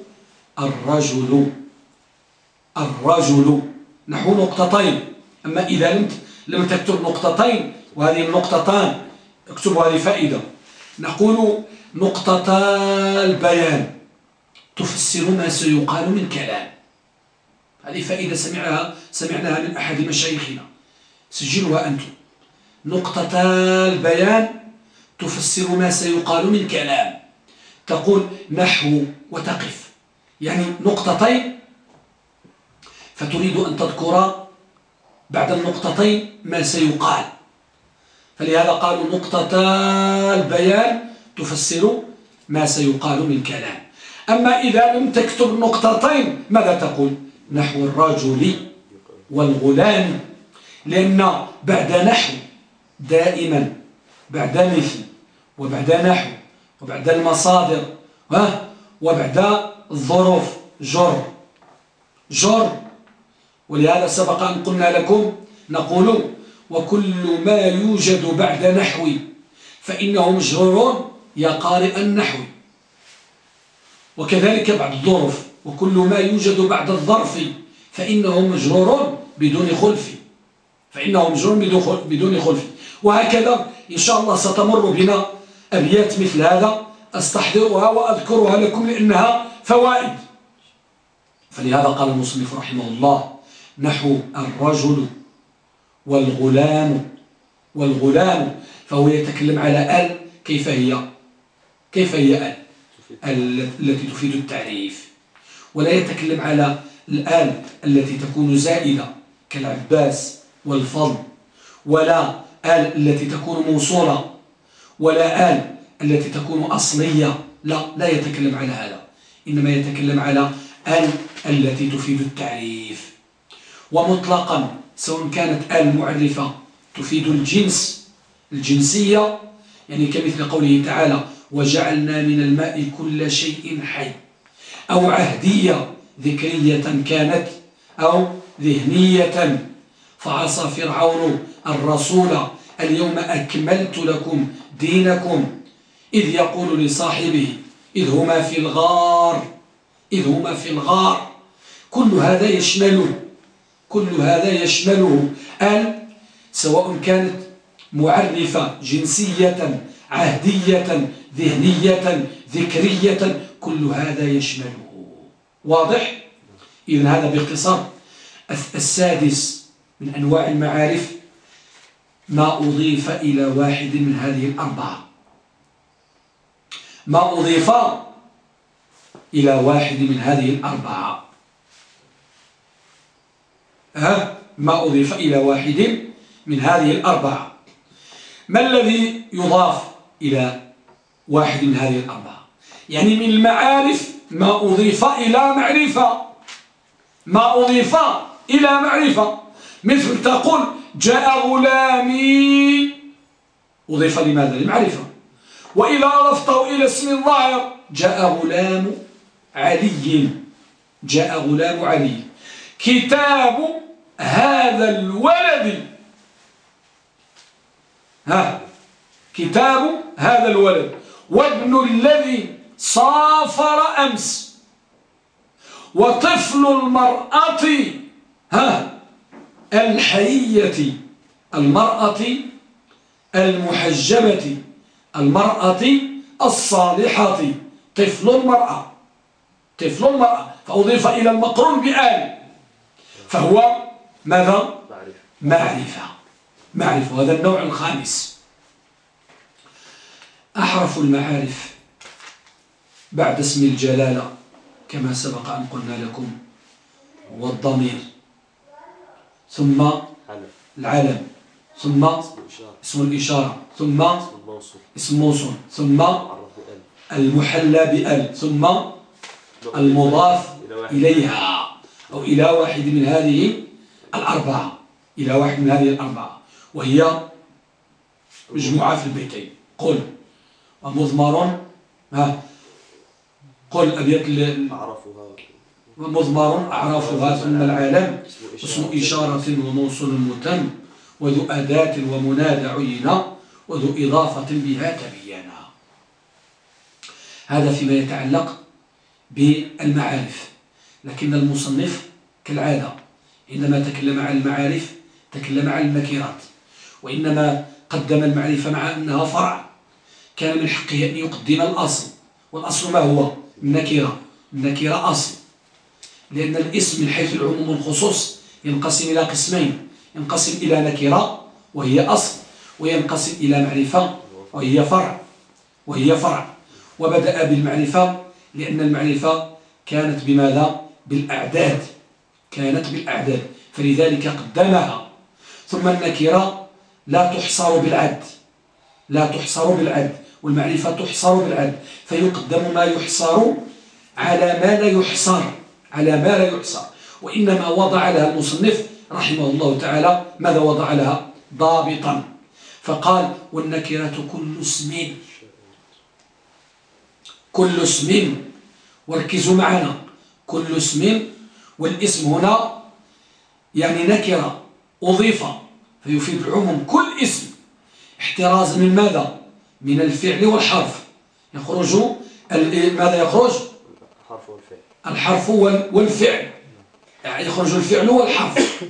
الرجل الرجل. نحو نقطتين. أما إذا لم لم تكتب نقطتين وهذه النقطتان اكتب هذه فائدة نقول نقطة البيان. تفسر ما سيقال من كلام. هذه فائدة سمعها سمعناها من أحد مشايخنا. سجلوها أنتم. نقطة البيان تفسر ما سيقال من كلام. تقول نحو وتقف. يعني نقطتين. فتريد أن تذكر بعد النقطتين ما سيقال. فلهذا قالوا نقطة البيان تفسر ما سيقال من كلام. أما إذا لم تكتب نقطتين ماذا تقول؟ نحو الرجل والغلام لأن بعد نحو دائما بعد مثل وبعد نحو وبعد المصادر وبعد الظروف جر جر. ولهذا سبق أن قلنا لكم نقول وكل ما يوجد بعد نحو فإنه مجرور يا قارئ النحو. وكذلك بعد الظروف. وكل ما يوجد بعد الظرف فإنه مجرور بدون خلف. فإنه مجرور بدون خلف. وهكذا إن شاء الله ستمر بنا أبيات مثل هذا. أستحضرها وأذكرها لكم لأنها فوائد. فلهذا قال المصنف رحمه الله نحو الرجل والغلام والغلام. فهو يتكلم على ال كيف هي؟ كيف هي ال التي تفيد التعريف. ولا يتكلم على الآل التي تكون زائدة كالعباس والفضل ولا آل التي تكون موصولة ولا آل التي تكون أصلية. لا لا يتكلم على هذا. إنما يتكلم على آل التي تفيد التعريف. ومطلقا سواء كانت آل معرفة تفيد الجنس الجنسية يعني كمثل قوله تعالى وجعلنا من الماء كل شيء حي أو عهدية ذكرية كانت أو ذهنية. فعصى فرعون الرسول اليوم أكملت لكم دينكم إذ يقول لصاحبه إذ هما في الغار إذ هما في الغار. كل هذا يشمله كل هذا يشمله ال سواء كانت معرفة جنسية عهدية ذهنية ذكرية كل هذا يشمله واضح؟ إذن هذا باختصار. السادس من أنواع المعارف ما أضيف إلى واحد من هذه الأربعة. ما أضيف إلى واحد من هذه الأربعة. ها؟ ما أضيف إلى واحد من هذه الأربعة. ما الذي يضاف إلى واحد من هذه الأربعة؟ يعني من المعارف ما أضيف إلى معرفة. ما أضيف إلى معرفة. مثل تقول جاء غلامي. أضيف لماذا؟ لمعرفة. وإذا أضفته إلى اسم الظاهر جاء غلام علي. جاء غلام علي. كتاب هذا الولد. ها كتاب هذا الولد. وابن الذي صافر أمس. وطفل المرأة ها الحية المرأة المحجبة المرأة الصالحة. طفل المرأة طفل المرأة. فأضيف إلى المقرون بآل. فهو ماذا؟ معرفة. معرفة. هذا النوع الخامس. أحرف المعارف. بعد اسم الجلالة كما سبق أن قلنا لكم والضمير. ثم العلم. ثم اسم الإشارة. ثم اسم موصول ثم المحلى بأل. ثم المضاف إليها. أو إلى واحد من هذه الأربعة. إلى واحد من هذه الأربعة. وهي مجموعة في البيتين. قل. ومضمر. ها. قل أبيات ومضمر أعرافها ثم العالم. اسم إشارة. وموصول متم وذو أداة ومنادى عينا وذو إضافة بها تبينا هذا فيما يتعلق بالمعارف. لكن المصنف كالعادة عندما تكلم عن المعارف تكلم عن المكيرات وإنما قدم المعرفة مع أنها فرع. كان من حقه أن يقدم الأصل. والأصل ما هو؟ النكرة. النكرة أصل. لأن الاسم من حيث العموم والخصوص ينقسم إلى قسمين. ينقسم إلى نكرة وهي أصل وينقسم إلى معرفة وهي فرع وهي فرع. وبدأ بالمعرفة لأن المعرفة كانت بماذا؟ بالأعداد. كانت بالأعداد. فلذلك قدمها. ثم النكرة لا تحصر بالعد. لا تحصر بالعد. والمعرفة تحصر بالعد فيقدم ما يحصر على ما لا يحصر على ما لا يحصر. وإنما وضع لها المصنف رحمه الله تعالى ماذا وضع لها؟ ضابطا. فقال والنكرة كل اسم. كل اسم. وركزوا معنا. كل اسم. والاسم هنا يعني نكرة أضيف فيفيد العموم. كل اسم. احتراز من ماذا؟ من الفعل والحرف. يخرج ماذا يخرج? الحرف والفعل. الحرف والفعل. يعني يخرج الفعل والحرف.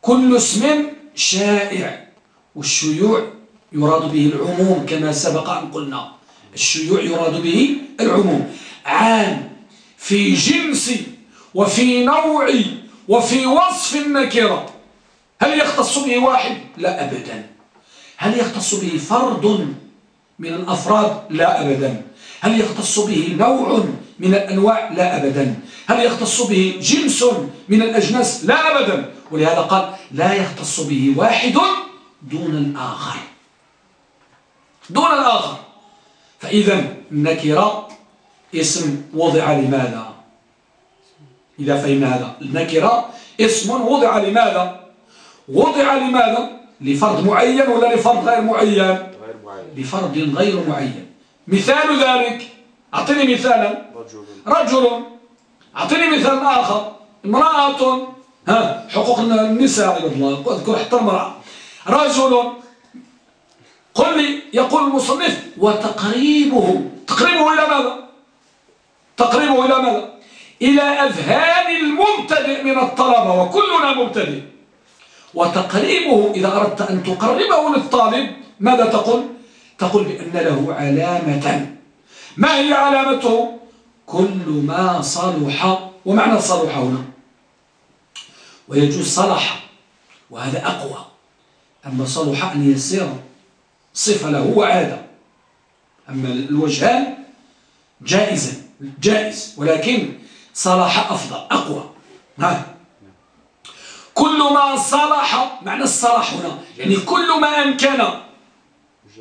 كل اسم شائع. والشيوع يراد به العموم كما سبق أن قلنا. الشيوع يراد به العموم. عام. في جنس وفي نوع وفي وصف النكرة. هل يختص به واحد؟ لا أبدا. هل يختص به فرد؟ من الأفراد؟ لا أبدا. هل يختص به نوع من الأنواع؟ لا أبدا. هل يختص به جنس من الأجناس؟ لا أبدا. ولهذا قال لا يختص به واحد دون الآخر. دون الآخر. فإذا النكرة اسم وضع لماذا؟ إذا فهمنا هذا. النكرة اسم وضع لماذا؟ وضع لماذا؟ لفرد معين ولا لفرد غير معين؟ لفرد غير معين. مثال ذلك أعطني مثالا. رجل أعطني مثال آخر. امرأة ها حقوق النساء عباد الله أذكر حتى المرأة. رجل قل لي يقول المصنف وتقريبه تقريبه إلى ماذا؟ تقريبه إلى ماذا؟ إلى أذهان المبتدئ من الطلبة وكلنا مبتدئ. وتقريبه إذا أردت أن تقربه للطالب ماذا تقول؟ تقول بأن له علامة. ما هي علامته؟ كل ما صلح. ومعنى صلح هنا. ويجوز صلح وهذا أقوى. أما صلح أن يصير صفة له وعادة. أما الوجهان جائزا جائز. ولكن صلح أفضل أقوى. ها كل ما صلح معنى الصلاح هنا. يعني كل ما أمكن.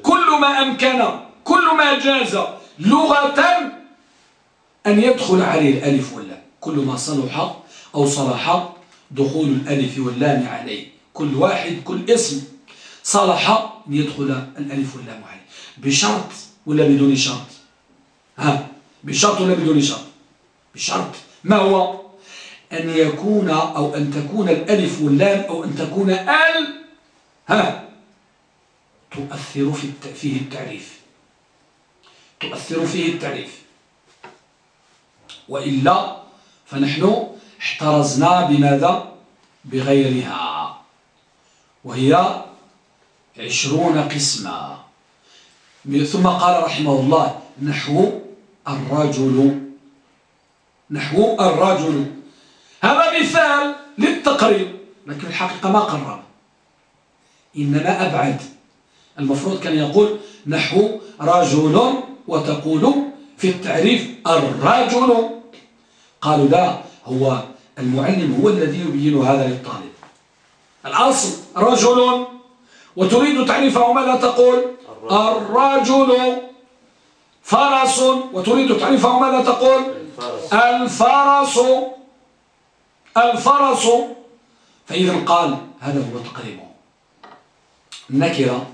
كل ما أمكن كل ما جاز لغة أن يدخل عليه الألف واللام. كل ما صلح أو صلح دخول الألف واللام عليه. كل واحد كل اسم صلح يدخل الألف واللام عليه. بشرط ولا بدون شرط؟ ها؟ بشرط ولا بدون شرط؟ بشرط. ما هو؟ أن يكون أو أن تكون الألف واللام أو أن تكون ال ها؟ تؤثر في فيه التعريف. تؤثر فيه التعريف. وإلا فنحن احترزنا بماذا؟ بغيرها. وهي عشرون قسما ثم قال رحمه الله نحو الرجل. نحو الرجل. هذا مثال للتقريب لكن الحقيقة ما قرب. إنما أبعد. المفروض كان يقول نحو رجل وتقول في التعريف الرجل. قالوا لا هو المعلم هو الذي يبين هذا للطالب. الأصل رجل وتريد تعريفه ماذا تقول؟ الرجل. فرس وتريد تعريفه ماذا تقول؟ الفرس. الفرس. فإذا قال هذا هو تقريبه. النكرة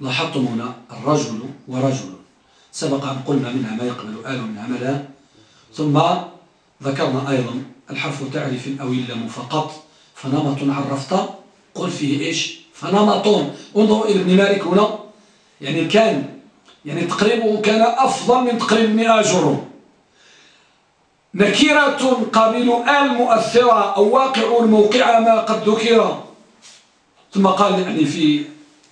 لاحظتم هنا الرجل ورجل. سبق أن قلنا منها ما يقبل آل ما لا. ثم ذكرنا أيضا الحرف تعرف اللام فقط فنمط عرفت. قل فيه إيش؟ فنمط. انظروا إلى ابن مالك هنا. يعني كان يعني تقريبه كان أفضل من تقريب ابن آجر نكيرة قابل آل مؤثرة أو واقع موقع ما قد ذكر. ثم قال يعني في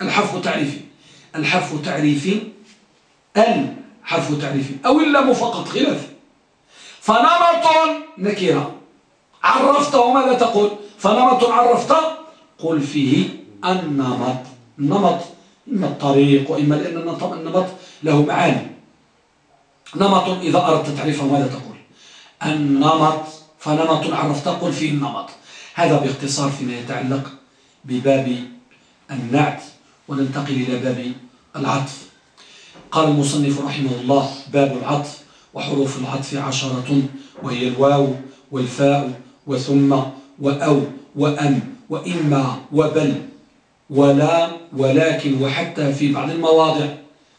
الحرف تعريفي الحرف تعريفي أن حرف تعريفي أو اللام فقط خلاف. فنمط نكرة. عرفته ماذا تقول؟ فنمط عرفته قل فيه النمط. النمط إما الطريق وإما لأن النمط له معاني. نمط إذا أردت تعريفه ماذا تقول؟ النمط. فنمط عرفت؟ تقول فيه النمط. هذا باختصار فيما يتعلق بباب النعت. وننتقل إلى باب العطف. قال المصنف رحمه الله باب العطف وحروف العطف عشرة وهي الواو والفاء وثم وأو وأن وإما وبل ولا ولكن وحتى في بعض المواضع.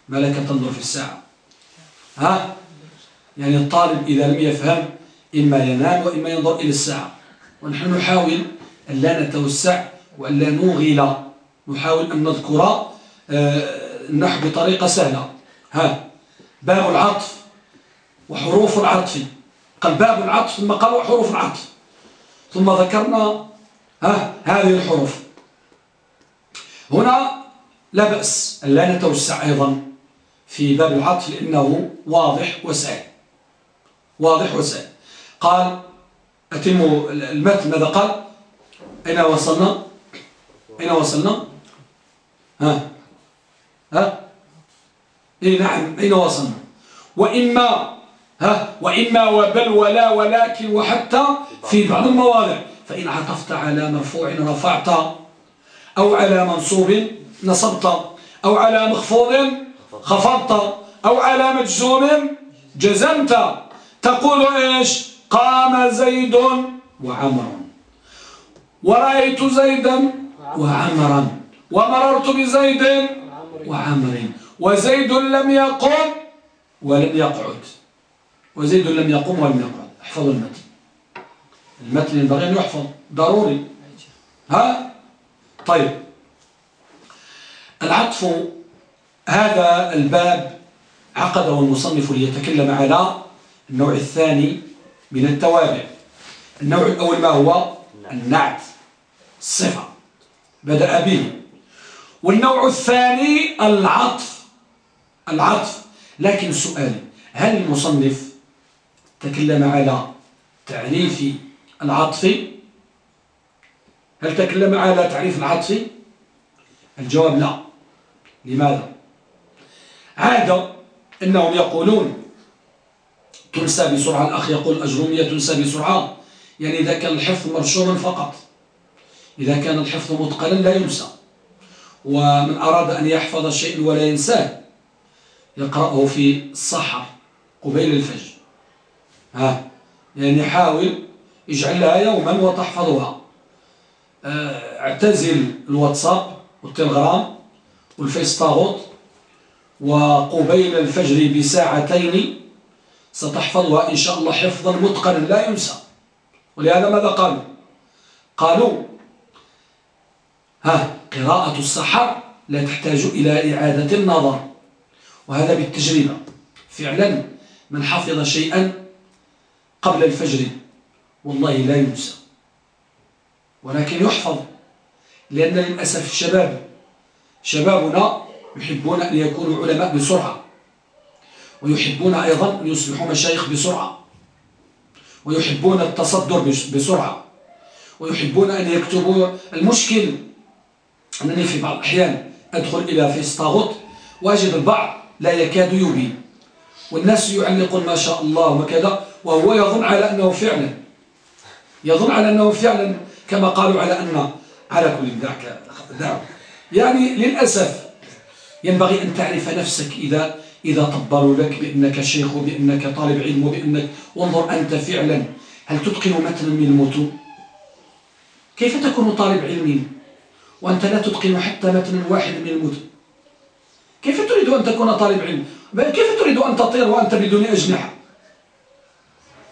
ما لك تنظر في الساعة؟ ها؟ يعني الطالب إذا لم يفهم إما ينام وإما ينظر إلى الساعة. ونحن نحاول أن لا نتوسع وأن لا نوغل نحاول أن نذكر النحو آه، بطريقة سهلة. ها باب العطف وحروف العطف. قال باب العطف ثم قال وحروف العطف. ثم ذكرنا ها هذه الحروف. هنا لا بأس أن لا نتوسع أيضا في باب العطف لأنه واضح وسهل واضح وسهل قال أتم المتن ماذا قال؟ أين وصلنا؟ أين وصلنا؟ ها؟ ها؟ إيه نعم أين وصلنا؟ وإما ها؟ وإما وبل ولا ولكن وحتى في بعض المواضع. فإن عطفت على مرفوع رفعت أو على منصوب نصبت أو على مخفوض خفضت أو على مجزوم جزمت. تقول إيش؟ قام زيد وعمر. ورأيت زيدا وعمرا. ومررت بزيد وعمر. وزيد لم يقم ولم يقعد. وزيد لم يقم ولم يقعد. احفظوا المتن. المتن ينبغي أن يحفظ. ضروري. ها؟ طيب. العطف هذا الباب عقده المصنف ليتكلم على النوع الثاني من التوابع. النوع الأول ما هو؟ النعت. الصفة بدأ به. والنوع الثاني العطف. العطف. لكن السؤال هل المصنف تكلم على تعريف العطف؟ هل تكلم على تعريف العطف؟ الجواب لا. لماذا؟ عادة أنهم يقولون تنسى بسرعة الأخ يقول أجرومية تنسى بسرعة. يعني إذا كان الحفظ مرشوما فقط. إذا كان الحفظ متقنا لا ينسى. ومن أراد أن يحفظ شيء ولا ينساه يقرأه في الصحر قبيل الفجر. ها يعني حاول اجعلها يوما وتحفظها. آه، اعتزل الواتساب والتلغرام والفيس طاغوت وقبيل الفجر بساعتين ستحفظها إن شاء الله حفظا متقنا لا ينسى. ولهذا ماذا قالوا؟ قالوا ها قراءة السحر لا تحتاج إلى إعادة النظر. وهذا بالتجربة. فعلا من حفظ شيئا قبل الفجر والله لا ينسى. ولكن يحفظ لأن للأسف الشباب شبابنا يحبون أن يكونوا علماء بسرعة. ويحبون أيضا أن يصبحوا مشايخ بسرعة. ويحبون التصدر بسرعة. ويحبون أن يكتبوا المشكل أنني في بعض الأحيان أدخل إلى فيسطاغوت وأجد البعض لا يكاد يبين والناس يعلقون ما شاء الله وكذا وهو يظن على أنه فعلا. يظن على أنه فعلا كما قالوا على أن على كل ذاك دعوة يعني للأسف ينبغي أن تعرف نفسك إذا إذا طبروا لك بأنك شيخ وبأنك طالب علم وبأنك وانظر أنت فعلا. هل تتقن متنا من المتون كيف تكون طالب علم؟ وأنت لا تتقن حتى متنا واحد من المتون كيف تريد أن تكون طالب علم؟ كيف تريد أن تطير وأنت بدون أجنحة؟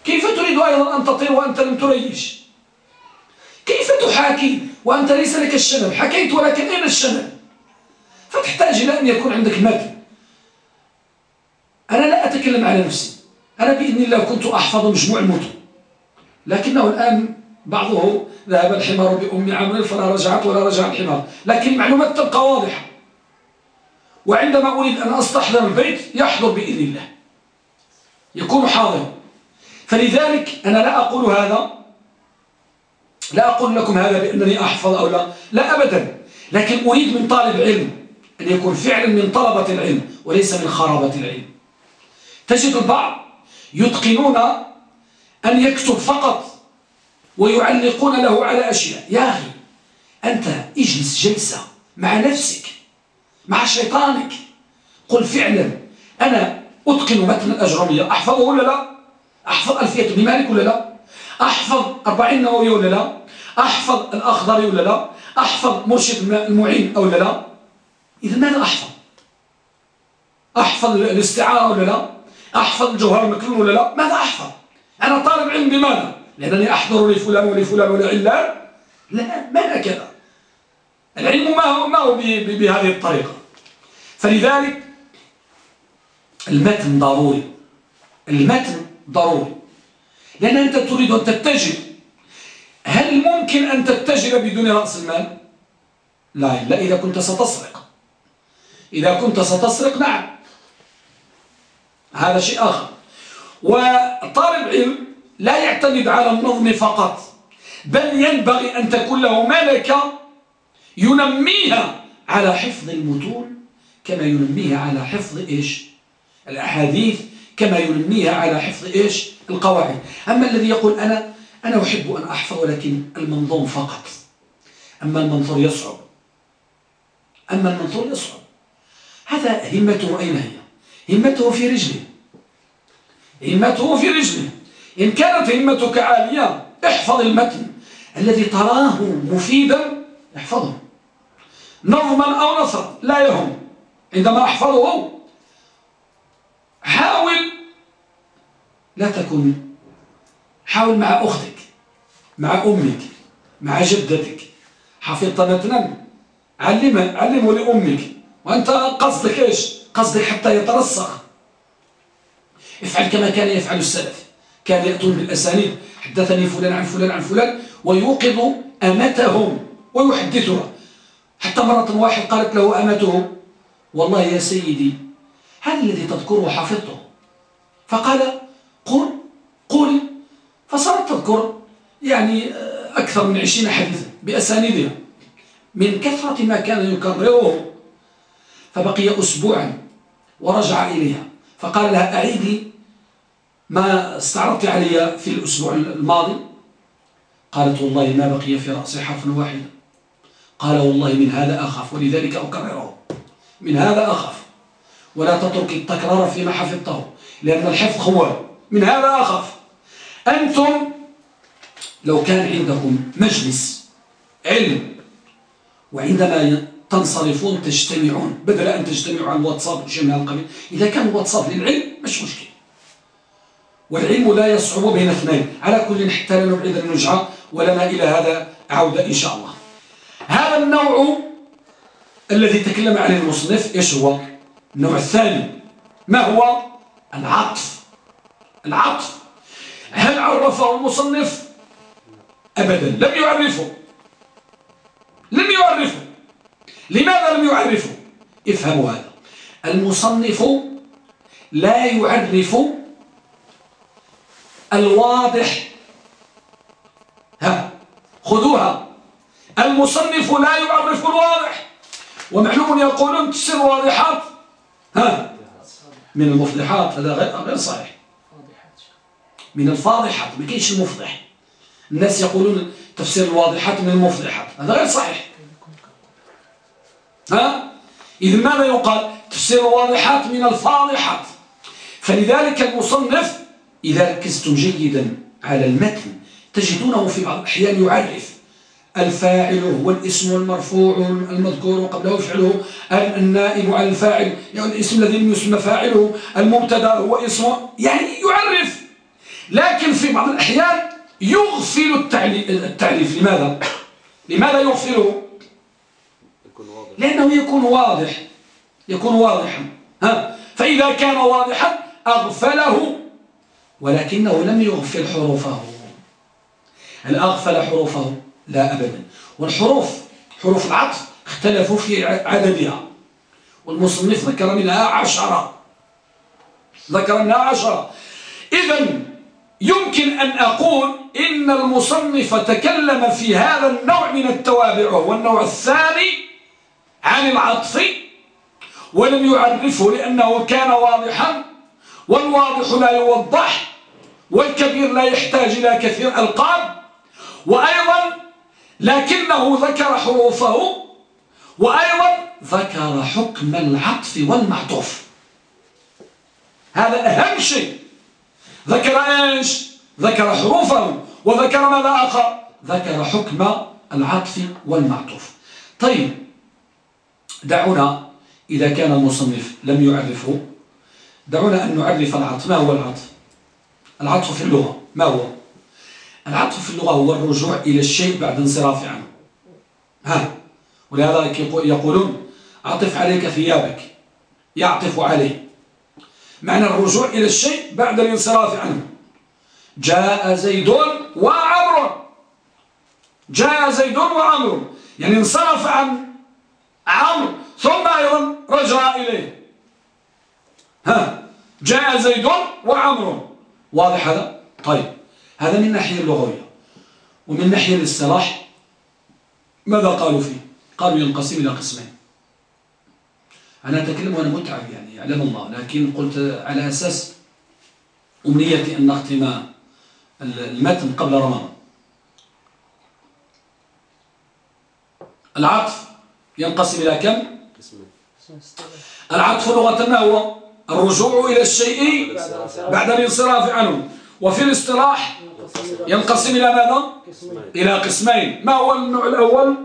كيف تريد أيضا أن تطير وأنت لم تريش؟ كيف تحاكي وأنت ليس لك الشنب حكيت ولكن أين الشنب فتحتاج إلى أن يكون عندك متن أنا لا أتكلم على نفسي. أنا بإذن الله كنت أحفظ مجموع المتن لكنه الآن بعضه ذهب الحمار بأم عمرو فلا رجعت ولا رجع الحمار. لكن معلومات تبقى واضحة. وعندما أريد أن أستحضر البيت يحضر بإذن الله. يكون حاضر. فلذلك أنا لا أقول هذا. لا أقول لكم هذا بأنني أحفظ أو لا. لا أبدا. لكن أريد من طالب علم أن يكون فعلا من طلبة العلم وليس من خرابة العلم. تجد البعض يتقنون أن يكتب فقط ويعلقون له على أشياء. يا أخي أنت اجلس جلسة مع نفسك مع شيطانك. قل فعلا أنا أتقن متن الأجرمية أحفظه ولا لا؟ أحفظ ألفية ابن مالك ولا لا؟ أحفظ أربعين نووي ولا لا؟ أحفظ الأخضر ولا لا؟ أحفظ مرشد المعين أو لا؟ لا إذا ماذا أحفظ؟ أحفظ الاستعارة ولا لا؟ أحفظ الجوهر المكنون ولا لا؟ ماذا أحفظ؟ أنا طالب علم بماذا؟ لأنني أحضر لفلان ولفلان ولا علان. لا ما هكذا العلم ما هو, ما هو بهذه الطريقة. فلذلك المتن ضروري. المتن ضروري. لأن أنت تريد أن تتجه. هل ممكن أن تتجه بدون رأس المال؟ لا إلا إذا كنت ستسرق. إذا كنت ستسرق نعم. هذا شيء آخر. وطالب علم لا يعتمد على النظم فقط بل ينبغي أن تكون له ملكة ينميها على حفظ المتون كما ينميها على حفظ إيش؟ الأحاديث كما ينميها على حفظ إيش؟ القواعد. أما الذي يقول أنا أنا أحب أن أحفظ ولكن المنظوم فقط. أما المنظور يصعب. أما المنظور يصعب. هذا همته أين هي؟ همته في رجله. همته في رجله. إن كانت همتك عالية احفظ المتن. الذي تراه مفيدا احفظه. نظما أو نصرا لا يهم. عندما أحفظه حاول لا تكن حاول مع أختك مع أمك مع جدتك. حفظت متنا علمه علمه لأمك. وأنت قصدك إيش؟ قصدك حتى يترسخ. افعل كما كان يفعل السلف. كان يأتون بالأسانيد. حدثني فلان عن فلان عن فلان ويوقظ أمتهم ويحدثها. حتى مرة واحد قالت له أمته والله يا سيدي هذا الذي تذكره حفظته فقال قل قل فصارت تذكر يعني أكثر من عشرين حديثا بأسانيدها. من كثرة ما كان يكرره فبقي أسبوعا ورجع إليها. فقال لها أعيدي ما استعرضت علي في الأسبوع الماضي؟ قالت والله ما بقي في رأسي حرف واحد. قال والله من هذا أخاف ولذلك أكرره من هذا أخاف. ولا تترك التكرار فيما حفظته لأن الحفظ هو. من هذا أخاف. أنتم لو كان عندكم مجلس علم وعندما تنصرفون تجتمعون بدل أن تجتمعوا على الواتساب وشيء من هذا القبيل؟ إذا كان الواتساب للعلم مش مشكل والعلم لا يصعب بين اثنين. على كل حتى لا نبعد النجعة ولنا إلى هذا عودة إن شاء الله. هذا النوع الذي تكلم عليه المصنف إيش هو؟ النوع الثاني. ما هو؟ العطف. العطف. هل عرفه المصنف؟ أبدا. لم يعرفه. لم يعرفه. لماذا لم يعرفه؟ افهموا هذا. المصنف لا يعرف الواضح. ها خذوها. المصنف لا يعرف الواضح. ومعلوم يقولون تسر واضحات. ها من المفضحات. هذا غير غير صحيح. من الفاضحات ما كاينش المفضح. الناس يقولون تفسير الواضحات من المفضحات. هذا غير صحيح. ها إذا ماذا يقال؟ تفسير الواضحات من الفاضحات. فلذلك المصنف إذا ركزتم جيدا على المتن تجدونه في بعض الأحيان يعرف الفاعل هو الاسم المرفوع المذكور قبله فعله النائب على الفاعل يعني الاسم الذي يسمى فاعله المبتدا هو اسمه يعني يعرف. لكن في بعض الأحيان يغفل التعريف. لماذا؟ لماذا يغفله؟ لأنه يكون واضح. يكون واضحا ها؟ فإذا كان واضحا أغفله ولكنه لم يغفل حروفه. هل أغفل حروفه لا أبدا. والحروف حروف العطف اختلفوا في عددها. والمصنف ذكر منها عشرة. ذكر منها عشرة. إذا يمكن أن أقول إن المصنف تكلم في هذا النوع من التوابع وهو النوع الثاني عن العطف ولم يعرفه لأنه كان واضحا والواضح لا يوضح والكبير لا يحتاج إلى كثير ألقاب وأيضا لكنه ذكر حروفه وأيضا ذكر حكم العطف والمعطوف. هذا أهم شيء. ذكر إيش؟ ذكر حروفه. وذكر ماذا آخر؟ ذكر حكم العطف والمعطوف. طيب دعونا إذا كان المصنف لم يعرفه دعونا أن نعرف العطف ما هو العطف؟ العطف في اللغة. ما هو؟ العطف في اللغة هو الرجوع إلى الشيء بعد انصراف عنه. ها؟ ولهذا يقولون عطف عليك ثيابك. يعطف عليه. معنى الرجوع إلى الشيء بعد الانصراف عنه. جاء زيد وعمر. جاء زيد وعمر. يعني انصرف عن عمرو ثم أيضا رجع إليه. ها؟ جاء زيد وعمر. واضح هذا؟ طيب هذا من الناحية اللغوية ومن ناحية الاصطلاح. ماذا قالوا فيه؟ قالوا ينقسم إلى قسمين. أنا أتكلم وأنا متعب يعني يعلم الله لكن قلت على أساس أمنيتي أن نختم المتن قبل رمضان. العطف ينقسم إلى كم؟ العطف لغة ما هو؟ الرجوع إلى الشيء بعد الانصراف عنه. وفي الاصطلاح ينقسم إلى ماذا؟ إلى قسمين. ما هو النوع الأول؟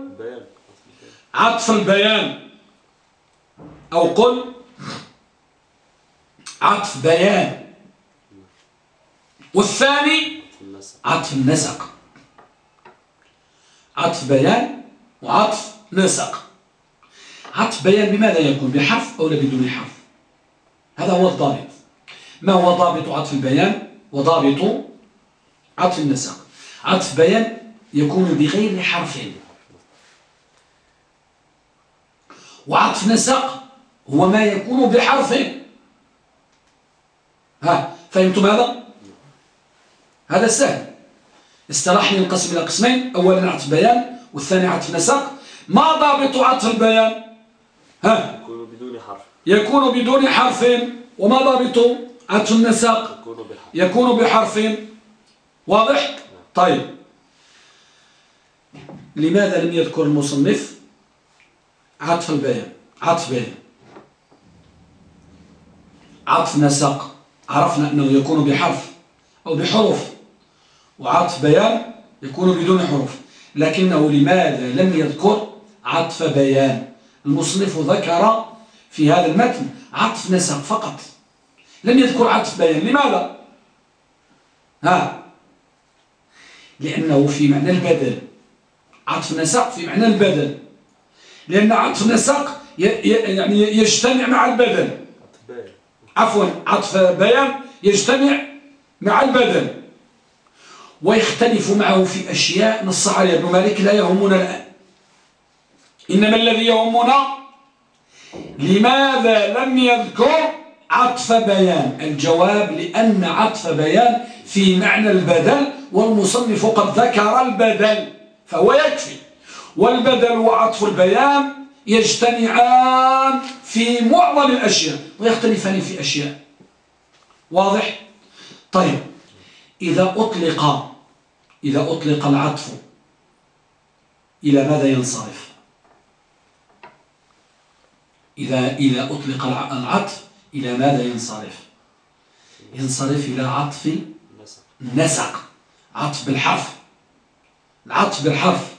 عطف البيان. أو قل عطف بيان. والثاني عطف النسق. عطف بيان وعطف نسق. عطف بيان بماذا يكون؟ بحرف أو لا بدون حرف؟ هذا هو الضابط. ما هو ضابط عطف البيان؟ وضابط عطف النسق. عطف بيان يكون بغير حرف. وعطف نسق هو ما يكون بحرف. ها فهمتم هذا؟ هذا سهل اصطلاح ينقسم إلى قسمين. أولا عطف بيان والثاني عطف نسق ما ضابط عطف البيان؟ ها؟ يكون بدون حرف. يكون بدون حرف وما ضابط عطف النسق. يكون بحرف. واضح؟ طيب. لماذا لم يذكر المصنف عطف البيان؟ عطف بيان. عطف نسق. عرفنا أنه يكون بحرف أو بحروف. وعطف بيان يكون بدون حروف. لكنه لماذا لم يذكر عطف بيان؟ المصنف ذكر في هذا المتن. عطف نسق فقط. لم يذكر عطف بيان. لماذا؟ ها. لأنه في معنى البدل. عطف نسق في معنى البدل. لأن عطف نسق يعني يجتمع مع البدل. عفوا. عطف بيان يجتمع مع البدل. ويختلف معه في أشياء نص عليها. ابن مالك لا يهمنا الآن. إنما الذي يهمنا لماذا لم يذكر عطف بيان؟ الجواب لأن عطف بيان في معنى البدل والمصنف قد ذكر البدل فهو يكفي. والبدل وعطف البيان يجتمعان في معظم الأشياء ويختلفان في أشياء. واضح؟ طيب إذا أطلق إذا أطلق العطف إلى ماذا ينصرف؟ إذا إذا أطلق العطف إلى ماذا ينصرف؟ ينصرف إلى عطف نسق عطف بالحرف العطف بالحرف.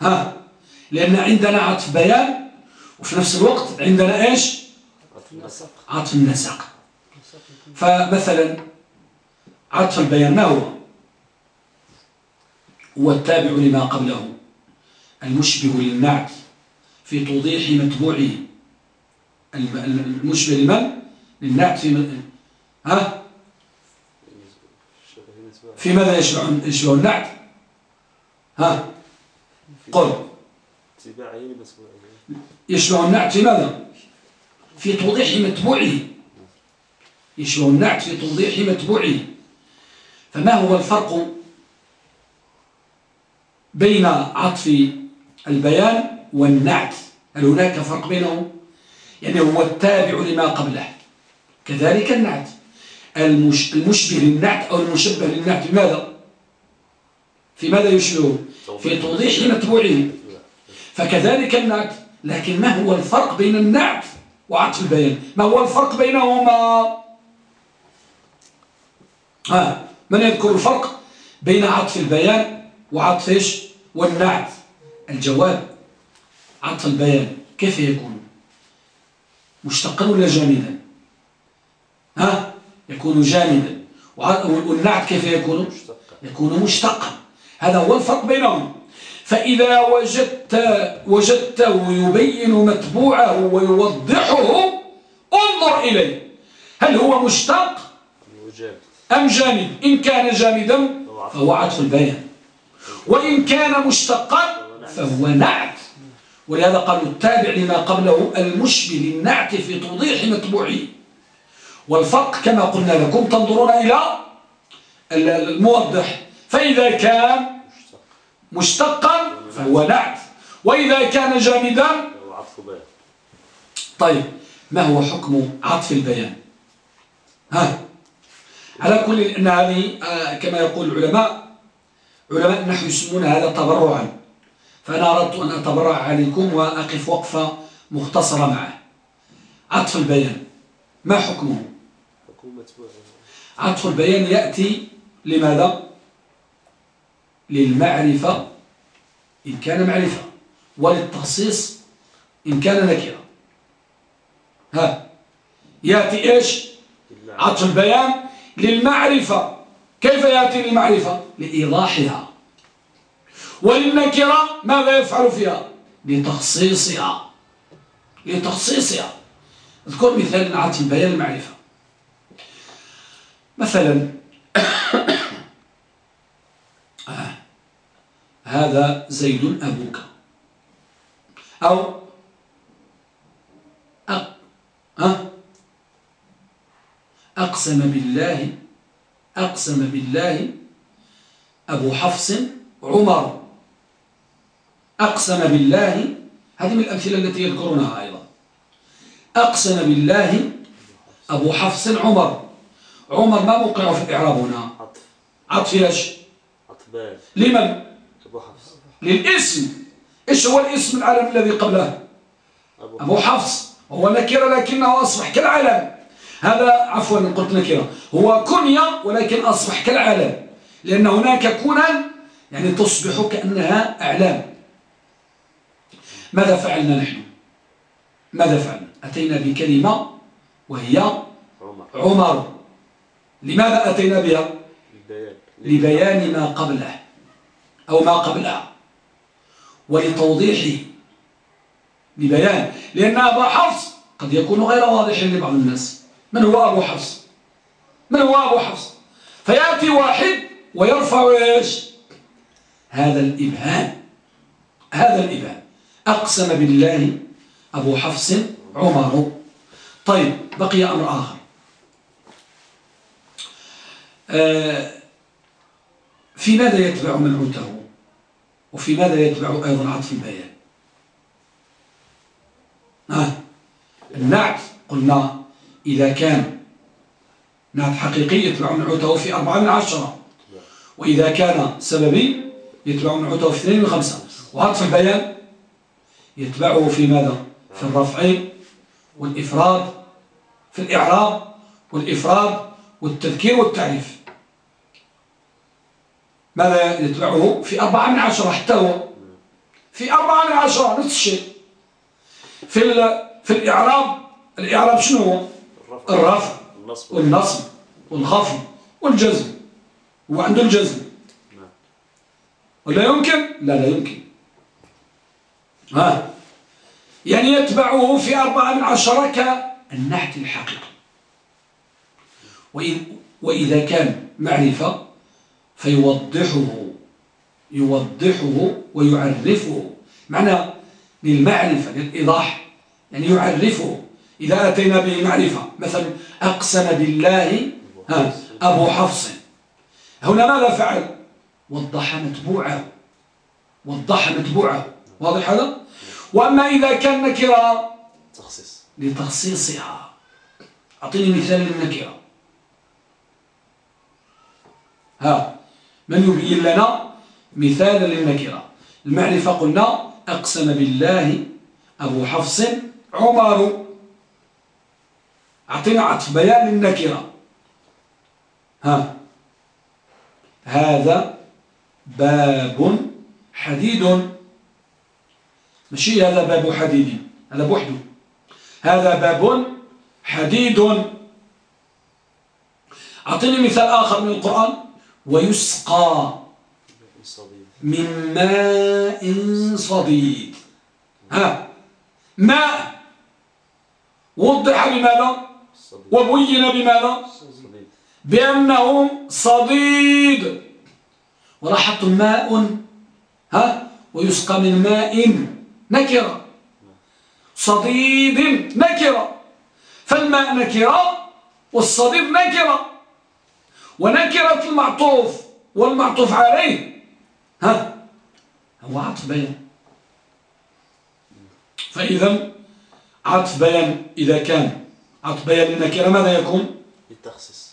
ها لأن عندنا عطف بيان وفي نفس الوقت عندنا إيش؟ عطف النسق. فمثلا عطف البيان ما هو؟ هو التابع لما قبله المشبه للنعت في توضيح متبوعه المشبه لمن؟ للنعت في ها؟ في ماذا يشبه النعت؟ ها؟ قل يشبه النعت في ماذا؟ في توضيح متبوعه يشبه النعت في توضيح متبوعه فما هو الفرق بين عطف البيان والنعت. هل هناك فرق بينهم؟ يعني هو التابع لما قبله. كذلك النعت. المشبه للنعت أو المشبه للنعت لماذا في ماذا يشبهه في توضيح متبوعه. فكذلك النعت. لكن ما هو الفرق بين النعت وعطف البيان؟ ما هو الفرق بينهما؟ ها من يذكر الفرق بين عطف البيان وعطف إيش؟ والنعت. الجواب عطف البيان كيف يكون؟ مشتقا ولا جامدا؟ ها؟ يكون جامدا. والنعت كيف يكون؟ يكون مشتقا. هذا هو الفرق بينهم. فإذا وجدت وجدته يبين متبوعه ويوضحه انظر إليه. هل هو مشتق؟ أم جامد؟ إن كان جامدا فهو عطف البيان. وإن كان مشتقا فهو نعت. ولهذا قالوا التابع لما قبله المشبه للنعت في توضيح متبوعه والفرق كما قلنا لكم تنظرون إلى الموضح. فإذا كان مشتقا فهو نعت. وإذا كان جامدا طيب ما هو حكم عطف البيان؟ ها؟ على كل أن هذه آه، كما يقول العلماء علماء النحو يسمون هذا تبرعا. فأنا أردت أن أتبرع عليكم وأقف وقفة مختصرة معه. عطف البيان. ما حكمه؟ عطف البيان يأتي لماذا؟ للمعرفة. إن كان معرفة. وللتخصيص. إن كان نكرة. ها. يأتي إيش؟ عطف البيان للمعرفة. كيف يأتي للمعرفة؟ لإيضاحها. وللنكرة ماذا يفعل فيها؟ لتخصيصها. لتخصيصها. اذكر مثال عطف البيان المعرفة. مثلا. هذا زيد أبوك. أو أق... أقسم بالله أقسم بالله أبو حفص عمر. أقسم بالله هذه من الأمثلة التي يذكرونها أيضا. أقسم بالله أبو حفص عمر عمر ما موقعه في الإعراب هنا. عطف إيش؟ لمن؟ أبو حفص للاسم. إيش هو الاسم العالم الذي قبله؟ أبو حفص. هو نكرة لكنه أصبح كالعلم. هذا عفوا قلت نكرة. هو كنية ولكن أصبح كالعلم. لأن هناك كنا يعني تصبح كأنها أعلام. ماذا فعلنا نحن؟ ماذا فعلنا؟ أتينا بكلمة وهي عمر, عمر. لماذا أتينا بها؟ لبيان. ما قبله أو ما قبلها ولتوضيحه لبيان لأن أبا حفص قد يكون غير واضح لبعض الناس. من هو أبو حفص؟ من هو أبو حفص؟ فيأتي واحد ويرفع إيش؟ هذا الإبهام. هذا الإبهام. أقسم بالله أبو حفص عمر. طيب بقي أمر آخر. آه، في ماذا يتبع منعوته وفي ماذا يتبع أيضا عطف البيان. النعت قلنا إذا كان نعت حقيقي يتبع منعوته في أربعة من عشرة. وإذا كان سببي يتبع منعوته في اثنين من خمسة. وعطف البيان يتبعه في ماذا؟ في الرفعين والإفراد في الإعراب والإفراد والتذكير والتعريف. ماذا يتبعه؟ في أربعة من عشرة حتى هو. في أربعة من عشرة نفس الشيء. في في الإعراب الإعراب شنو هو؟ الرفع. والنصب والخفض والجزم. هو عنده الجزم. ولا يمكن؟ لا لا يمكن. ها؟ يعني يتبعه في أربعة من عشرة كالنحت الحقيقي وإذا كان معرفة فيوضحه يوضحه ويعرفه. معنى للمعرفة للإيضاح يعني يعرفه. إذا أتينا به معرفة مثلا أقسم بالله أبو حفص. هنا ماذا فعل؟ وضح متبوعه وضح متبوعه. واضح هذا؟ وأما إذا كان نكرة تخصيص. لتخصيصها. أعطيني مثال للنكرة. ها من يبين لنا مثالا للنكرة؟ المعرفة قلنا أقسم بالله أبو حفص عمر. أعطينا عطف بيان للنكرة. ها هذا باب حديد. ماشي؟ هذا باب حديد. هذا بوحده هذا باب حديد. أعطيني مثال آخر من القرآن. ويسقى من ماء صديد. ها. ماء. وضح بماذا؟ وبين بماذا؟ بأنه صديد. ولاحظتم ماء؟ ها. ويسقى من ماء نكرة. صديد نكرة. فالماء نكرة والصديد نكرة. ونكرة المعطوف والمعطوف عليه. ها هو عطف بيان. فإذا عطف بيان إذا كان. عطف بيان للنكرة ماذا يكون؟ للتخصيص.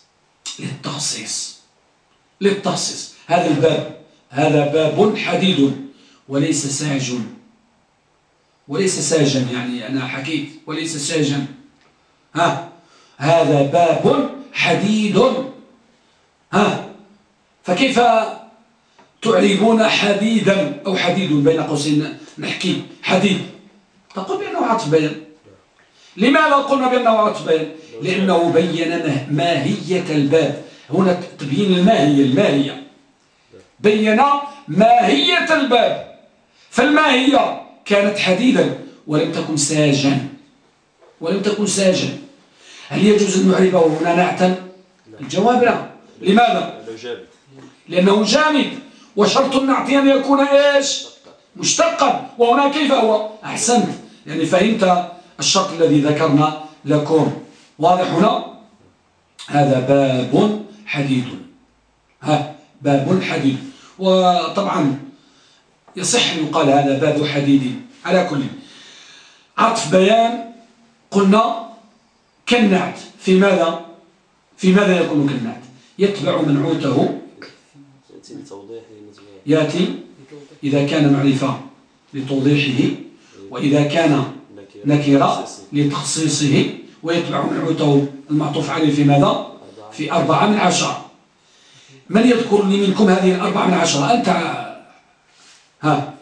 للتخصيص. للتخصيص. هذا الباب. هذا باب حديد وليس ساج. وليس ساجا يعني أنا حكيت وليس ساجا. ها هذا باب حديد. ها فكيف تعربون حديدا أو حديد بين قوسين؟ نحكي حديد. تقول بأنه عطف بيان لماذا قلنا بأنه عطف بيان لأنه بين ماهية الباب. هنا تبيين الماهية الماهية. بين ماهية الباب. فالماهية كانت حديدا ولم تكن ساجا. ولم تكن ساجا. هل يجوز أن نعربه هنا نعتا الجواب لا. لماذا؟ لأنه جامد. وشرط النعت أن يكون إيش؟ مشتقا. وهنا كيف هو؟ أحسنت. يعني فهمت الشرط الذي ذكرنا لكم. واضح هنا؟ هذا باب حديد. ها باب حديد. وطبعا يصح أن يقال هذا باب حديد. على كل. عطف بيان قلنا كالنعت في ماذا؟ في ماذا يكون كالنعت يتبع منعوته يأتي إذا كان معرفة لتوضيحه وإذا كان نكرة لتخصيصه ويتبع منعوته المعطوف عليه في ماذا؟ في أربعة من عشرة. من يذكر لي منكم هذه الأربعة من عشرة؟ أنت ها.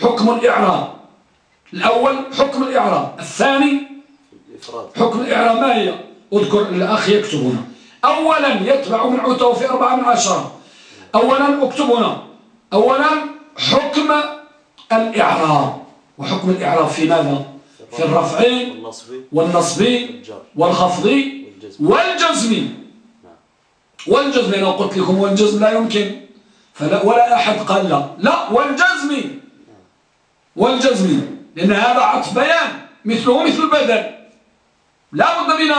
حكم الإعراب. الأول حكم الإعراب. الثاني حكم الإعراب ما هي؟ اذكر الأخ يكتب هنا. أولا يتبع من عوته في أربعة من عشرة. أولا أكتب هنا. أولا حكم الإعراب. وحكم الإعراب في ماذا؟ في الرفع. والنصب. والخفض. والجزم. والجزم. أنا قلت لكم والجزم لا يمكن. فلا ولا أحد قال لا. لا والجزم والجزم لأن هذا عطف بيان. مثله مثل البدل. لا بد من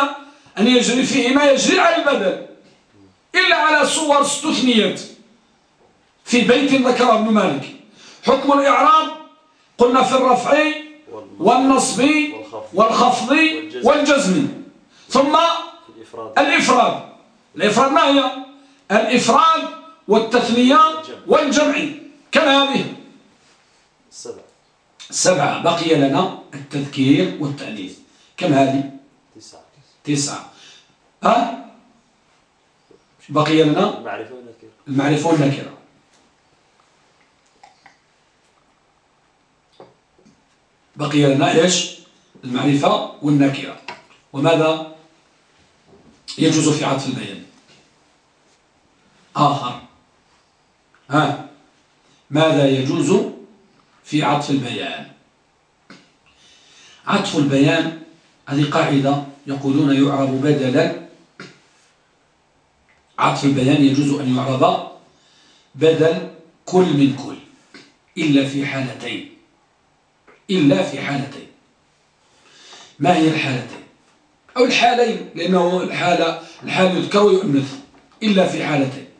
أن يجري فيه ما يجري على البدل. إلا على صور استثنيت. في بيت ذكر ابن مالك. حكم الإعراب. قلنا في الرفع والنصب والخفض والجزم. ثم الإفراد. الإفراد ما هي؟ الإفراد والتثنية والجمع كم هذه السبع سبعة بقي لنا التذكير والتأنيث كم هذه؟ تسعة. تسعة. ها؟ بقي لنا المعرفة والنكرة المعرفة والنكرة بقي لنا إيش؟ المعرفة والنكرة وماذا يجوز في عطف البيان؟ آخر. ها ماذا يجوز في عطف البيان؟ عطف البيان هذه قاعدة يقولون يعرب بدلا. عطف البيان يجوز أن يعرب بدل كل من كل إلا في حالتين إلا في حالتين. ما هي الحالتين؟ أو الحالين لأنه الحالة الحال يذكر ويؤنث إلا في حالتين.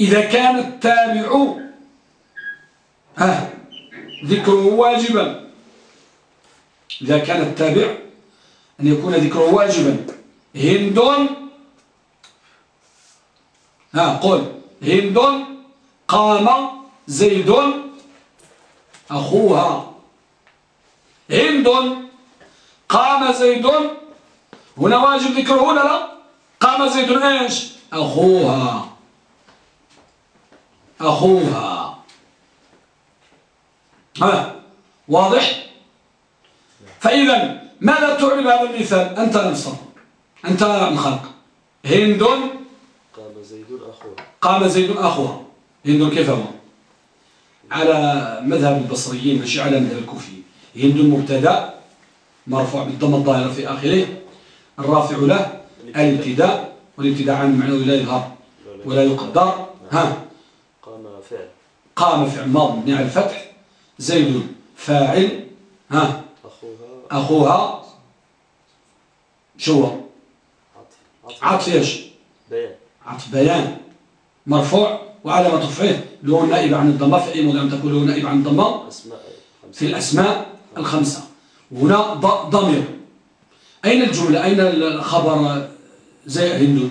إذا كان التابع ها ذكره واجبا. إذا كان التابع أن يكون ذكره واجبا. هند ها قل هند قام زيد أخوها. هند قام زيد هنا واجب ذكره ولا لا؟ قام زيد إيش؟ أخوها. أخوها. ها واضح؟ فإذا ماذا تعرب هذا المثال؟ أنت نفسه أنت الخلق هند قام زيد أخوها قام زيد أخوها هند كيف هو؟ على مذهب البصريين ماشي على مذهب الكوفيين هند مبتدأ مرفوع بالضم الظاهرة في آخره. الرافع له الابتداء والابتداء عن معنوي لا يظهر ولا يقدر. ها؟ قام فعل ماض مبني على الفتح زيد فاعل ها؟ أخوها. شو؟ عطف. عطف إيش؟ بيان. عطف بيان. مرفوع وعلامة رفعه له نائب عن الضمة في أي موضع تكون له نائب عن الضمة؟ في الأسماء الخمسة. وهنا ض- ضمير. أين الجملة؟ أين الخبر؟ زي هندو.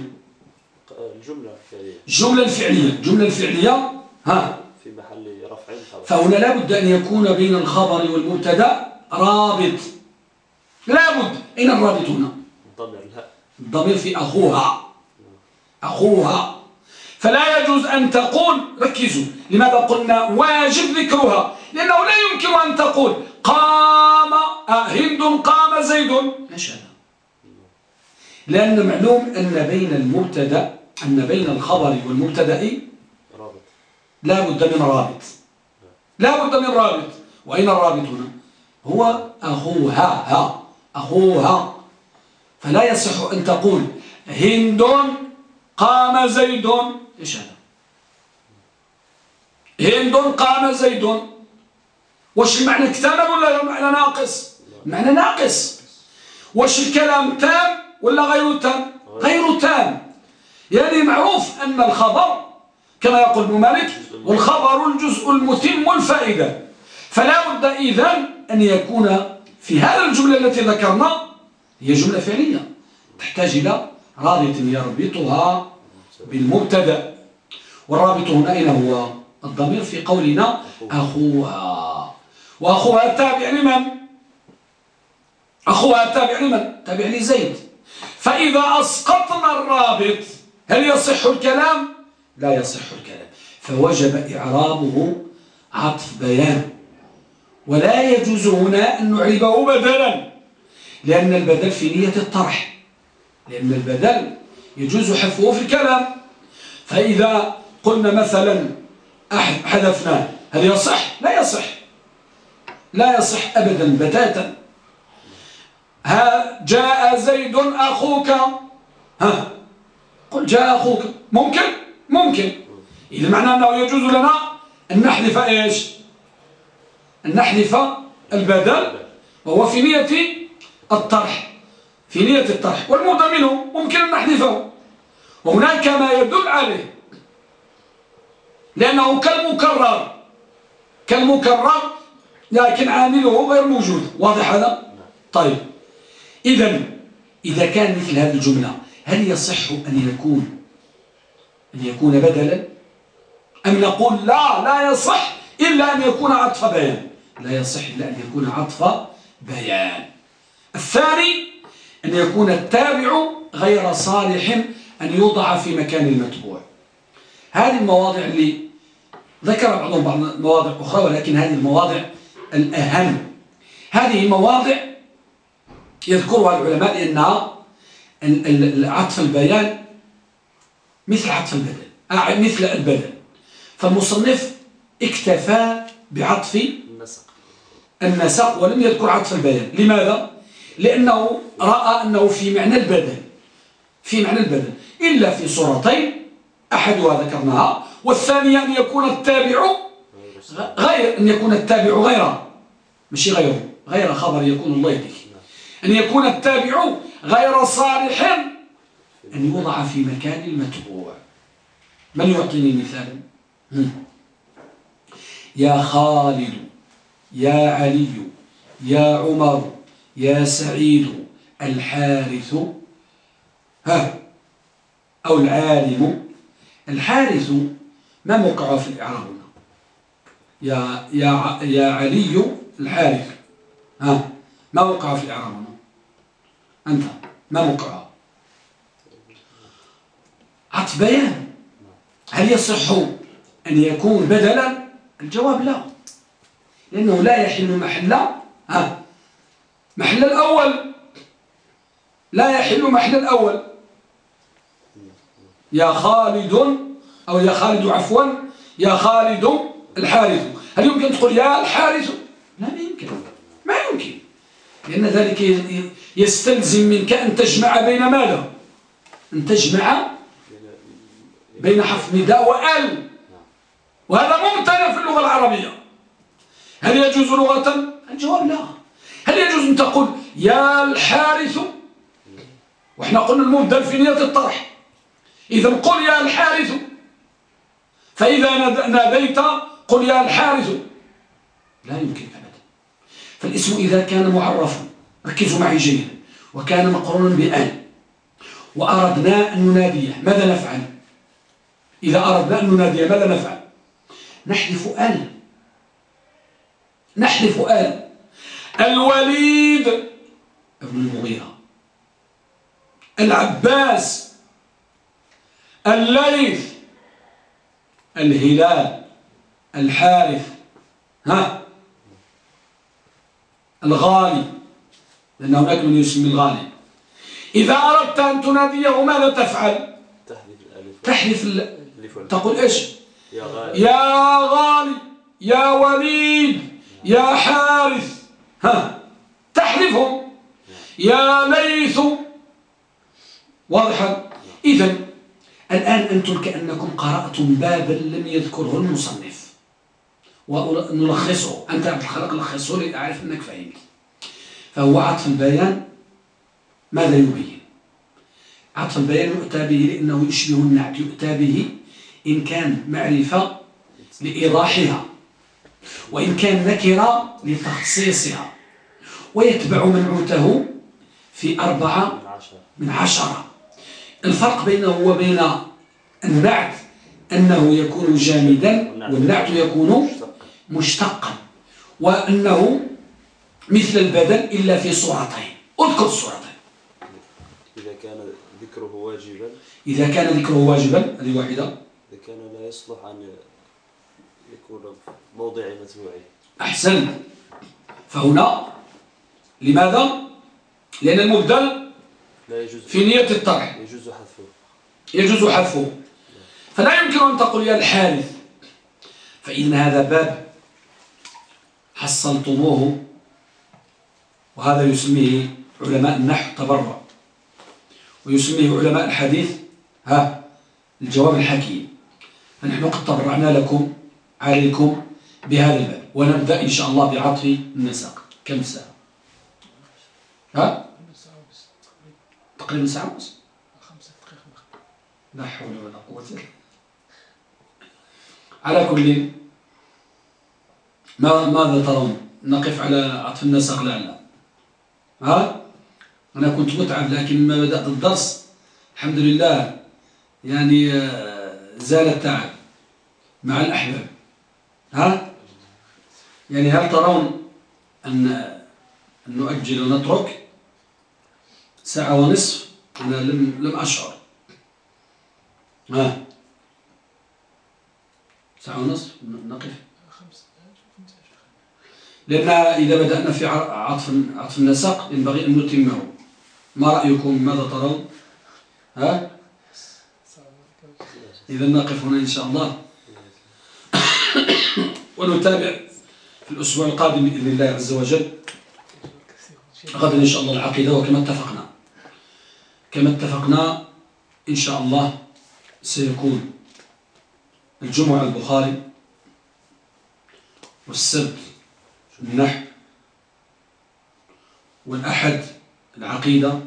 الجملة فعلية الجملة الفعلية. الجملة الفعلية ها في محل رفع خبر فهنا لابد أن يكون بين الخبر والمبتدأ رابط. لابد. أين الرابط هنا؟ الضمير في أخوها. أخوها. فلا يجوز أن تقول ركزوا لماذا قلنا واجب ذكرها؟ لأنه لا يمكن أن تقول قام آه، هند قام زيد. هذا لأن معلوم أن بين المبتدأ أن بين الخبر والمبتدأ رابط. لا بد من رابط. لا بد من رابط. وأين الرابط هنا؟ هو أخوها ها أخوها. فلا يصح أن تقول هند قام زيد. إيش هذا؟ هند قام زيد. وش المعنى اكتمل ولا المعنى ناقص؟ المعنى ناقص. وش الكلام تام ولا غير تام؟ غير تام. يعني معروف أن الخبر كما يقول ابن مالك والخبر الجزء المتم الفائدة. فلا بد إذن أن يكون في هذا الجملة التي ذكرنا هي جملة فعلية. تحتاج إلى رابط يربطها بالمبتدأ. والرابط هنا أين هو الضمير في قولنا أخوها. وأخوها تابع لمن؟ أخوها تابع لمن؟ تابع لزيد. فإذا أسقطنا الرابط هل يصح الكلام؟ لا يصح الكلام. فوجب إعرابه عطف بيان. ولا يجوز هنا أن نعربه بدلا لأن البدل في نية الطرح. لأن البدل يجوز حذفه في الكلام. فإذا قلنا مثلا حذفناه هل يصح؟ لا يصح. لا يصح أبدا بتاتا. ها جاء زيد أخوك. ها قل جاء أخوك. ممكن؟ ممكن. إذا معنى أنه يجوز لنا أن نحذف إيش؟ أن نحذف البدل وهو في نية الطرح. في نية الطرح. والمرضى منه ممكن أن نحذفه. وهناك ما يدل عليه. لأنه كالمكرر. كالمكرر لكن عامله غير موجود. واضح هذا؟ طيب. إذا إذا كان مثل هذه الجملة هل يصح أن يكون أن يكون بدلا؟ أم نقول لا لا يصح إلا أن يكون عطف بيان؟ لا يصح إلا أن يكون عطف بيان. الثاني أن يكون التابع غير صالح أن يوضع في مكان المتبوع. هذه المواضع اللي ذكر بعضهم بعض المواضع أخرى ولكن هذه المواضع الأهم. هذه مواضع يذكرها العلماء لأنها ال- ال- عطف البيان مثل عطف البدل مثل البدل فالمصنف اكتفى بعطف النسق. النسق ولم يذكر عطف البيان لماذا؟ لأنه رأى أنه في معنى البدل في معنى البدل إلا في صورتين أحدها ذكرناها والثانية أن يكون التابع غير أن يكون التابع غيره. مش غيره. غير خبر يكون الله يهديك أن يكون التابع غير صالح أن يوضع في مكان المتبوع. من يعطيني مثالا. يا خالد يا علي يا عمر يا سعيد الحارث. ها. أو العالم. الحارث ما موقعه في الإعراب يا يا يا علي الحارث. ها. ما وقع في الإعراب أنت. ما موقعه؟ عطف بيان. هل يصح أن يكون بدلا؟ الجواب لا. لأنه لا يحل محل. ها. محل الأول. لا يحل محل الأول. يا خالد أو يا خالد عفوا يا خالد الحارث. هل يمكن تقول يا الحارث؟ لا يمكن. ما يمكن. لأن ذلك يستلزم منك أن تجمع بين ماذا؟ أن تجمع بين حرف نداء وأل. وهذا ممتنع في اللغة العربية. هل يجوز لغة؟ الجواب لا. هل يجوز أن تقول يا الحارث؟ وإحنا قلنا المبدل في نية الطرح. إذا قل يا الحارث فإذا ناديت قل يا الحارث. لا يمكن أبدا. فالاسم إذا كان معرفا ركزوا معي جيدا. وكان مقرونا بأل. وأردنا أن نناديه. ماذا نفعل؟ إذا أردنا أن نناديه ماذا نفعل؟ نحذف أل نحذف آل الوليد ابن المغيرة. العباس. الليث. الهلال. الحارث. ها؟ الغالي. لأن هناك من يسمي الغالي. إذا أردت أن تناديه ماذا تفعل؟ تحذف الألف. تقول إيش؟ يا غالي. يا غالي يا وليد يا حارث ها تحذفهم يا ليث واضحا؟ إذا الآن أنتم كأنكم قرأتم بابا لم يذكره المصنف. ونلخصه. أنت عبد الخلق لخصه لي أعرف أنك فهمت فهو عطف البيان. ماذا يبين؟ عطف البيان يؤتى به لأنه يشبه النعت يؤتى به إن كان معرفة لإيضاحها وإن كان نكرة لتخصيصها ويتبع منعوته في أربعة من عشرة. الفرق بينه وبين النعت أنه يكون جامدا والنعت يكون مشتقا وأنه مثل البدل إلا في صورتين. أذكر الصورتين إذا كان ذكره واجبا. إذا كان ذكره واجبا هذه واحدة. إذا كان لا يصلح أن يكون موضع متبوعي أحسنت فهنا. لماذا؟ لأن المبدل لا يجوز في نية الطرح يجوز حذفه. يجوز حذفه. فلا يمكن أن تقول يا الحارث فإذا هذا باب حصلتموه وهذا يسميه علماء النحو تبرع ويسميه علماء الحديث ها الجواب الحكيم. فنحن قد تبرعنا لكم عليكم بهذا الباب. ونبدأ إن شاء الله بعطف النساق كم ساعة؟ ها؟ تقريبا ساعة ونص. لا حول ولا قوة على كل ما ماذا ترون؟ نقف على عطف النسق لا. ها؟ أنا كنت متعب لكن ما بدأت الدرس الحمد لله. يعني آه، زال التعب مع الأحباب. ها؟ يعني هل ترون أن نؤجل ونترك ساعة ونصف؟ أنا لم لم أشعر. ها؟ ساعة ونصف؟ نقف. لأن إذا بدأنا في عطف عطف النسق ينبغي أن نتمه. ما رأيكم؟ ماذا ترون؟ ها؟ إذا نقف هنا إن شاء الله. ونتابع في الأسبوع القادم بإذن الله عز وجل. غدا إن شاء الله العقيدة وكما اتفقنا. كما اتفقنا إن شاء الله سيكون الجمعة البخاري والسبت النحو والأحد العقيدة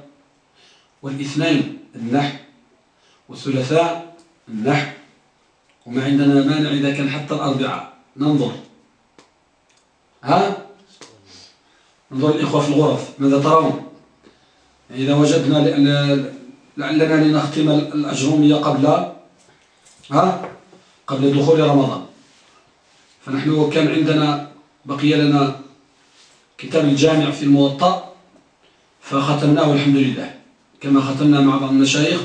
والإثنين النحو والثلاثاء النحو وما عندنا مانع إذا كان حتى الأربعاء ننظر. ها؟ انظر الإخوة في الغرف. ماذا ترون؟ إذا وجدنا لعلنا لنختم الأجرومية قبل ها؟ قبل دخول رمضان. فنحن كان عندنا بقي لنا كتاب الجامع في الموطأ فختمناه الحمد لله. كما ختمنا مع بعض المشايخ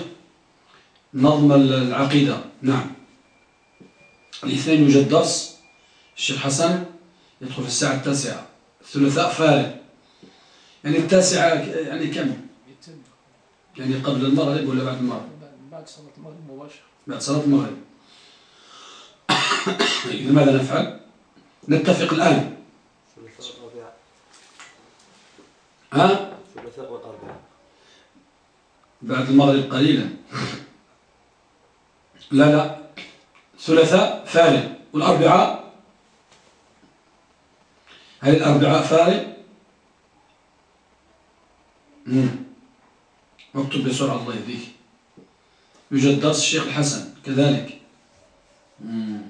نظم العقيدة. نعم. الاثنين يوجد درس. الشيخ حسن يدخل في الساعة التاسعة. الثلاثاء فارغ. يعني التاسعة يعني كم؟ يعني قبل المغرب ولا بعد المغرب؟ بعد صلاة المغرب مباشرة. بعد صلاة المغرب. إذا ماذا نفعل؟ نتفق الآن. ثلاثاء ها؟ الثلاثاء والأربعاء بعد المغرب قليلا. لا لا. ثلاثاء فارغ. والأربعاء هل الأربعاء فارغ؟ اكتب بسرعة الله يهديك. يوجد درس الشيخ الحسن كذلك. مم.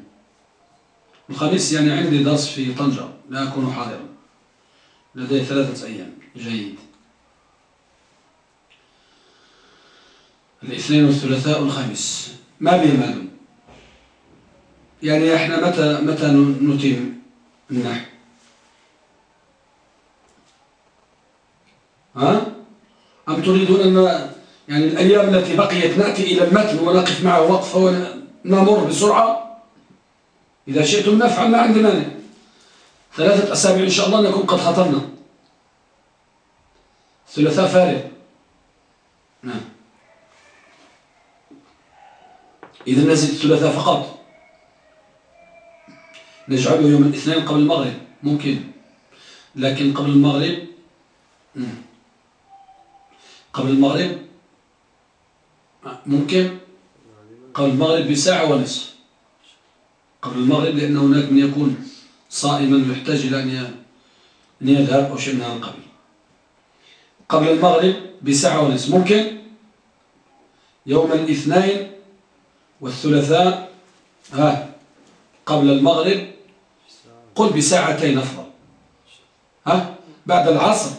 الخميس يعني عندي درس في طنجة لا أكون حاضرا. لدي ثلاثة أيام. جيد. الاثنين والثلاثاء والخميس. ما به معلوم يعني إحنا متى متى نتم النحو؟ ها؟ أم تريدون أن يعني الأيام التي بقيت نأتي إلى المتن ونقف معه وقفة ونمر بسرعة؟ إذا شئتم نفعل ما عندنا مانع. ثلاثة أسابيع إن شاء الله نكون قد ختمنا ثلاثاء فارغ. نعم. إذا نزل الثلاثاء فقط. نجعله يوم الاثنين قبل المغرب. ممكن. لكن قبل المغرب؟ قبل المغرب؟ ممكن. قبل المغرب بساعة ونصف. قبل المغرب لأن هناك من يكون صائما يحتاج إلى أن يذهب أو شيء من هذا القبيل. قبل المغرب بساعة ونصف. ممكن. يوم الاثنين والثلاثاء ها قبل المغرب قل بساعتين أفضل. ها بعد العصر.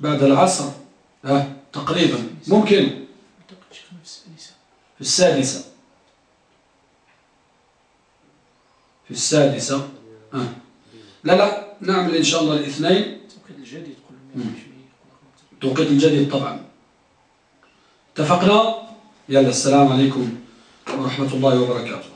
بعد العصر ها تقريبا. ممكن. في السادسة. في السادسة. ها. لا لا نعمل إن شاء الله الاثنين. توقيت الجديد توقيت الجديد طبعا. اتفقنا؟ يلا السلام عليكم ورحمة الله وبركاته.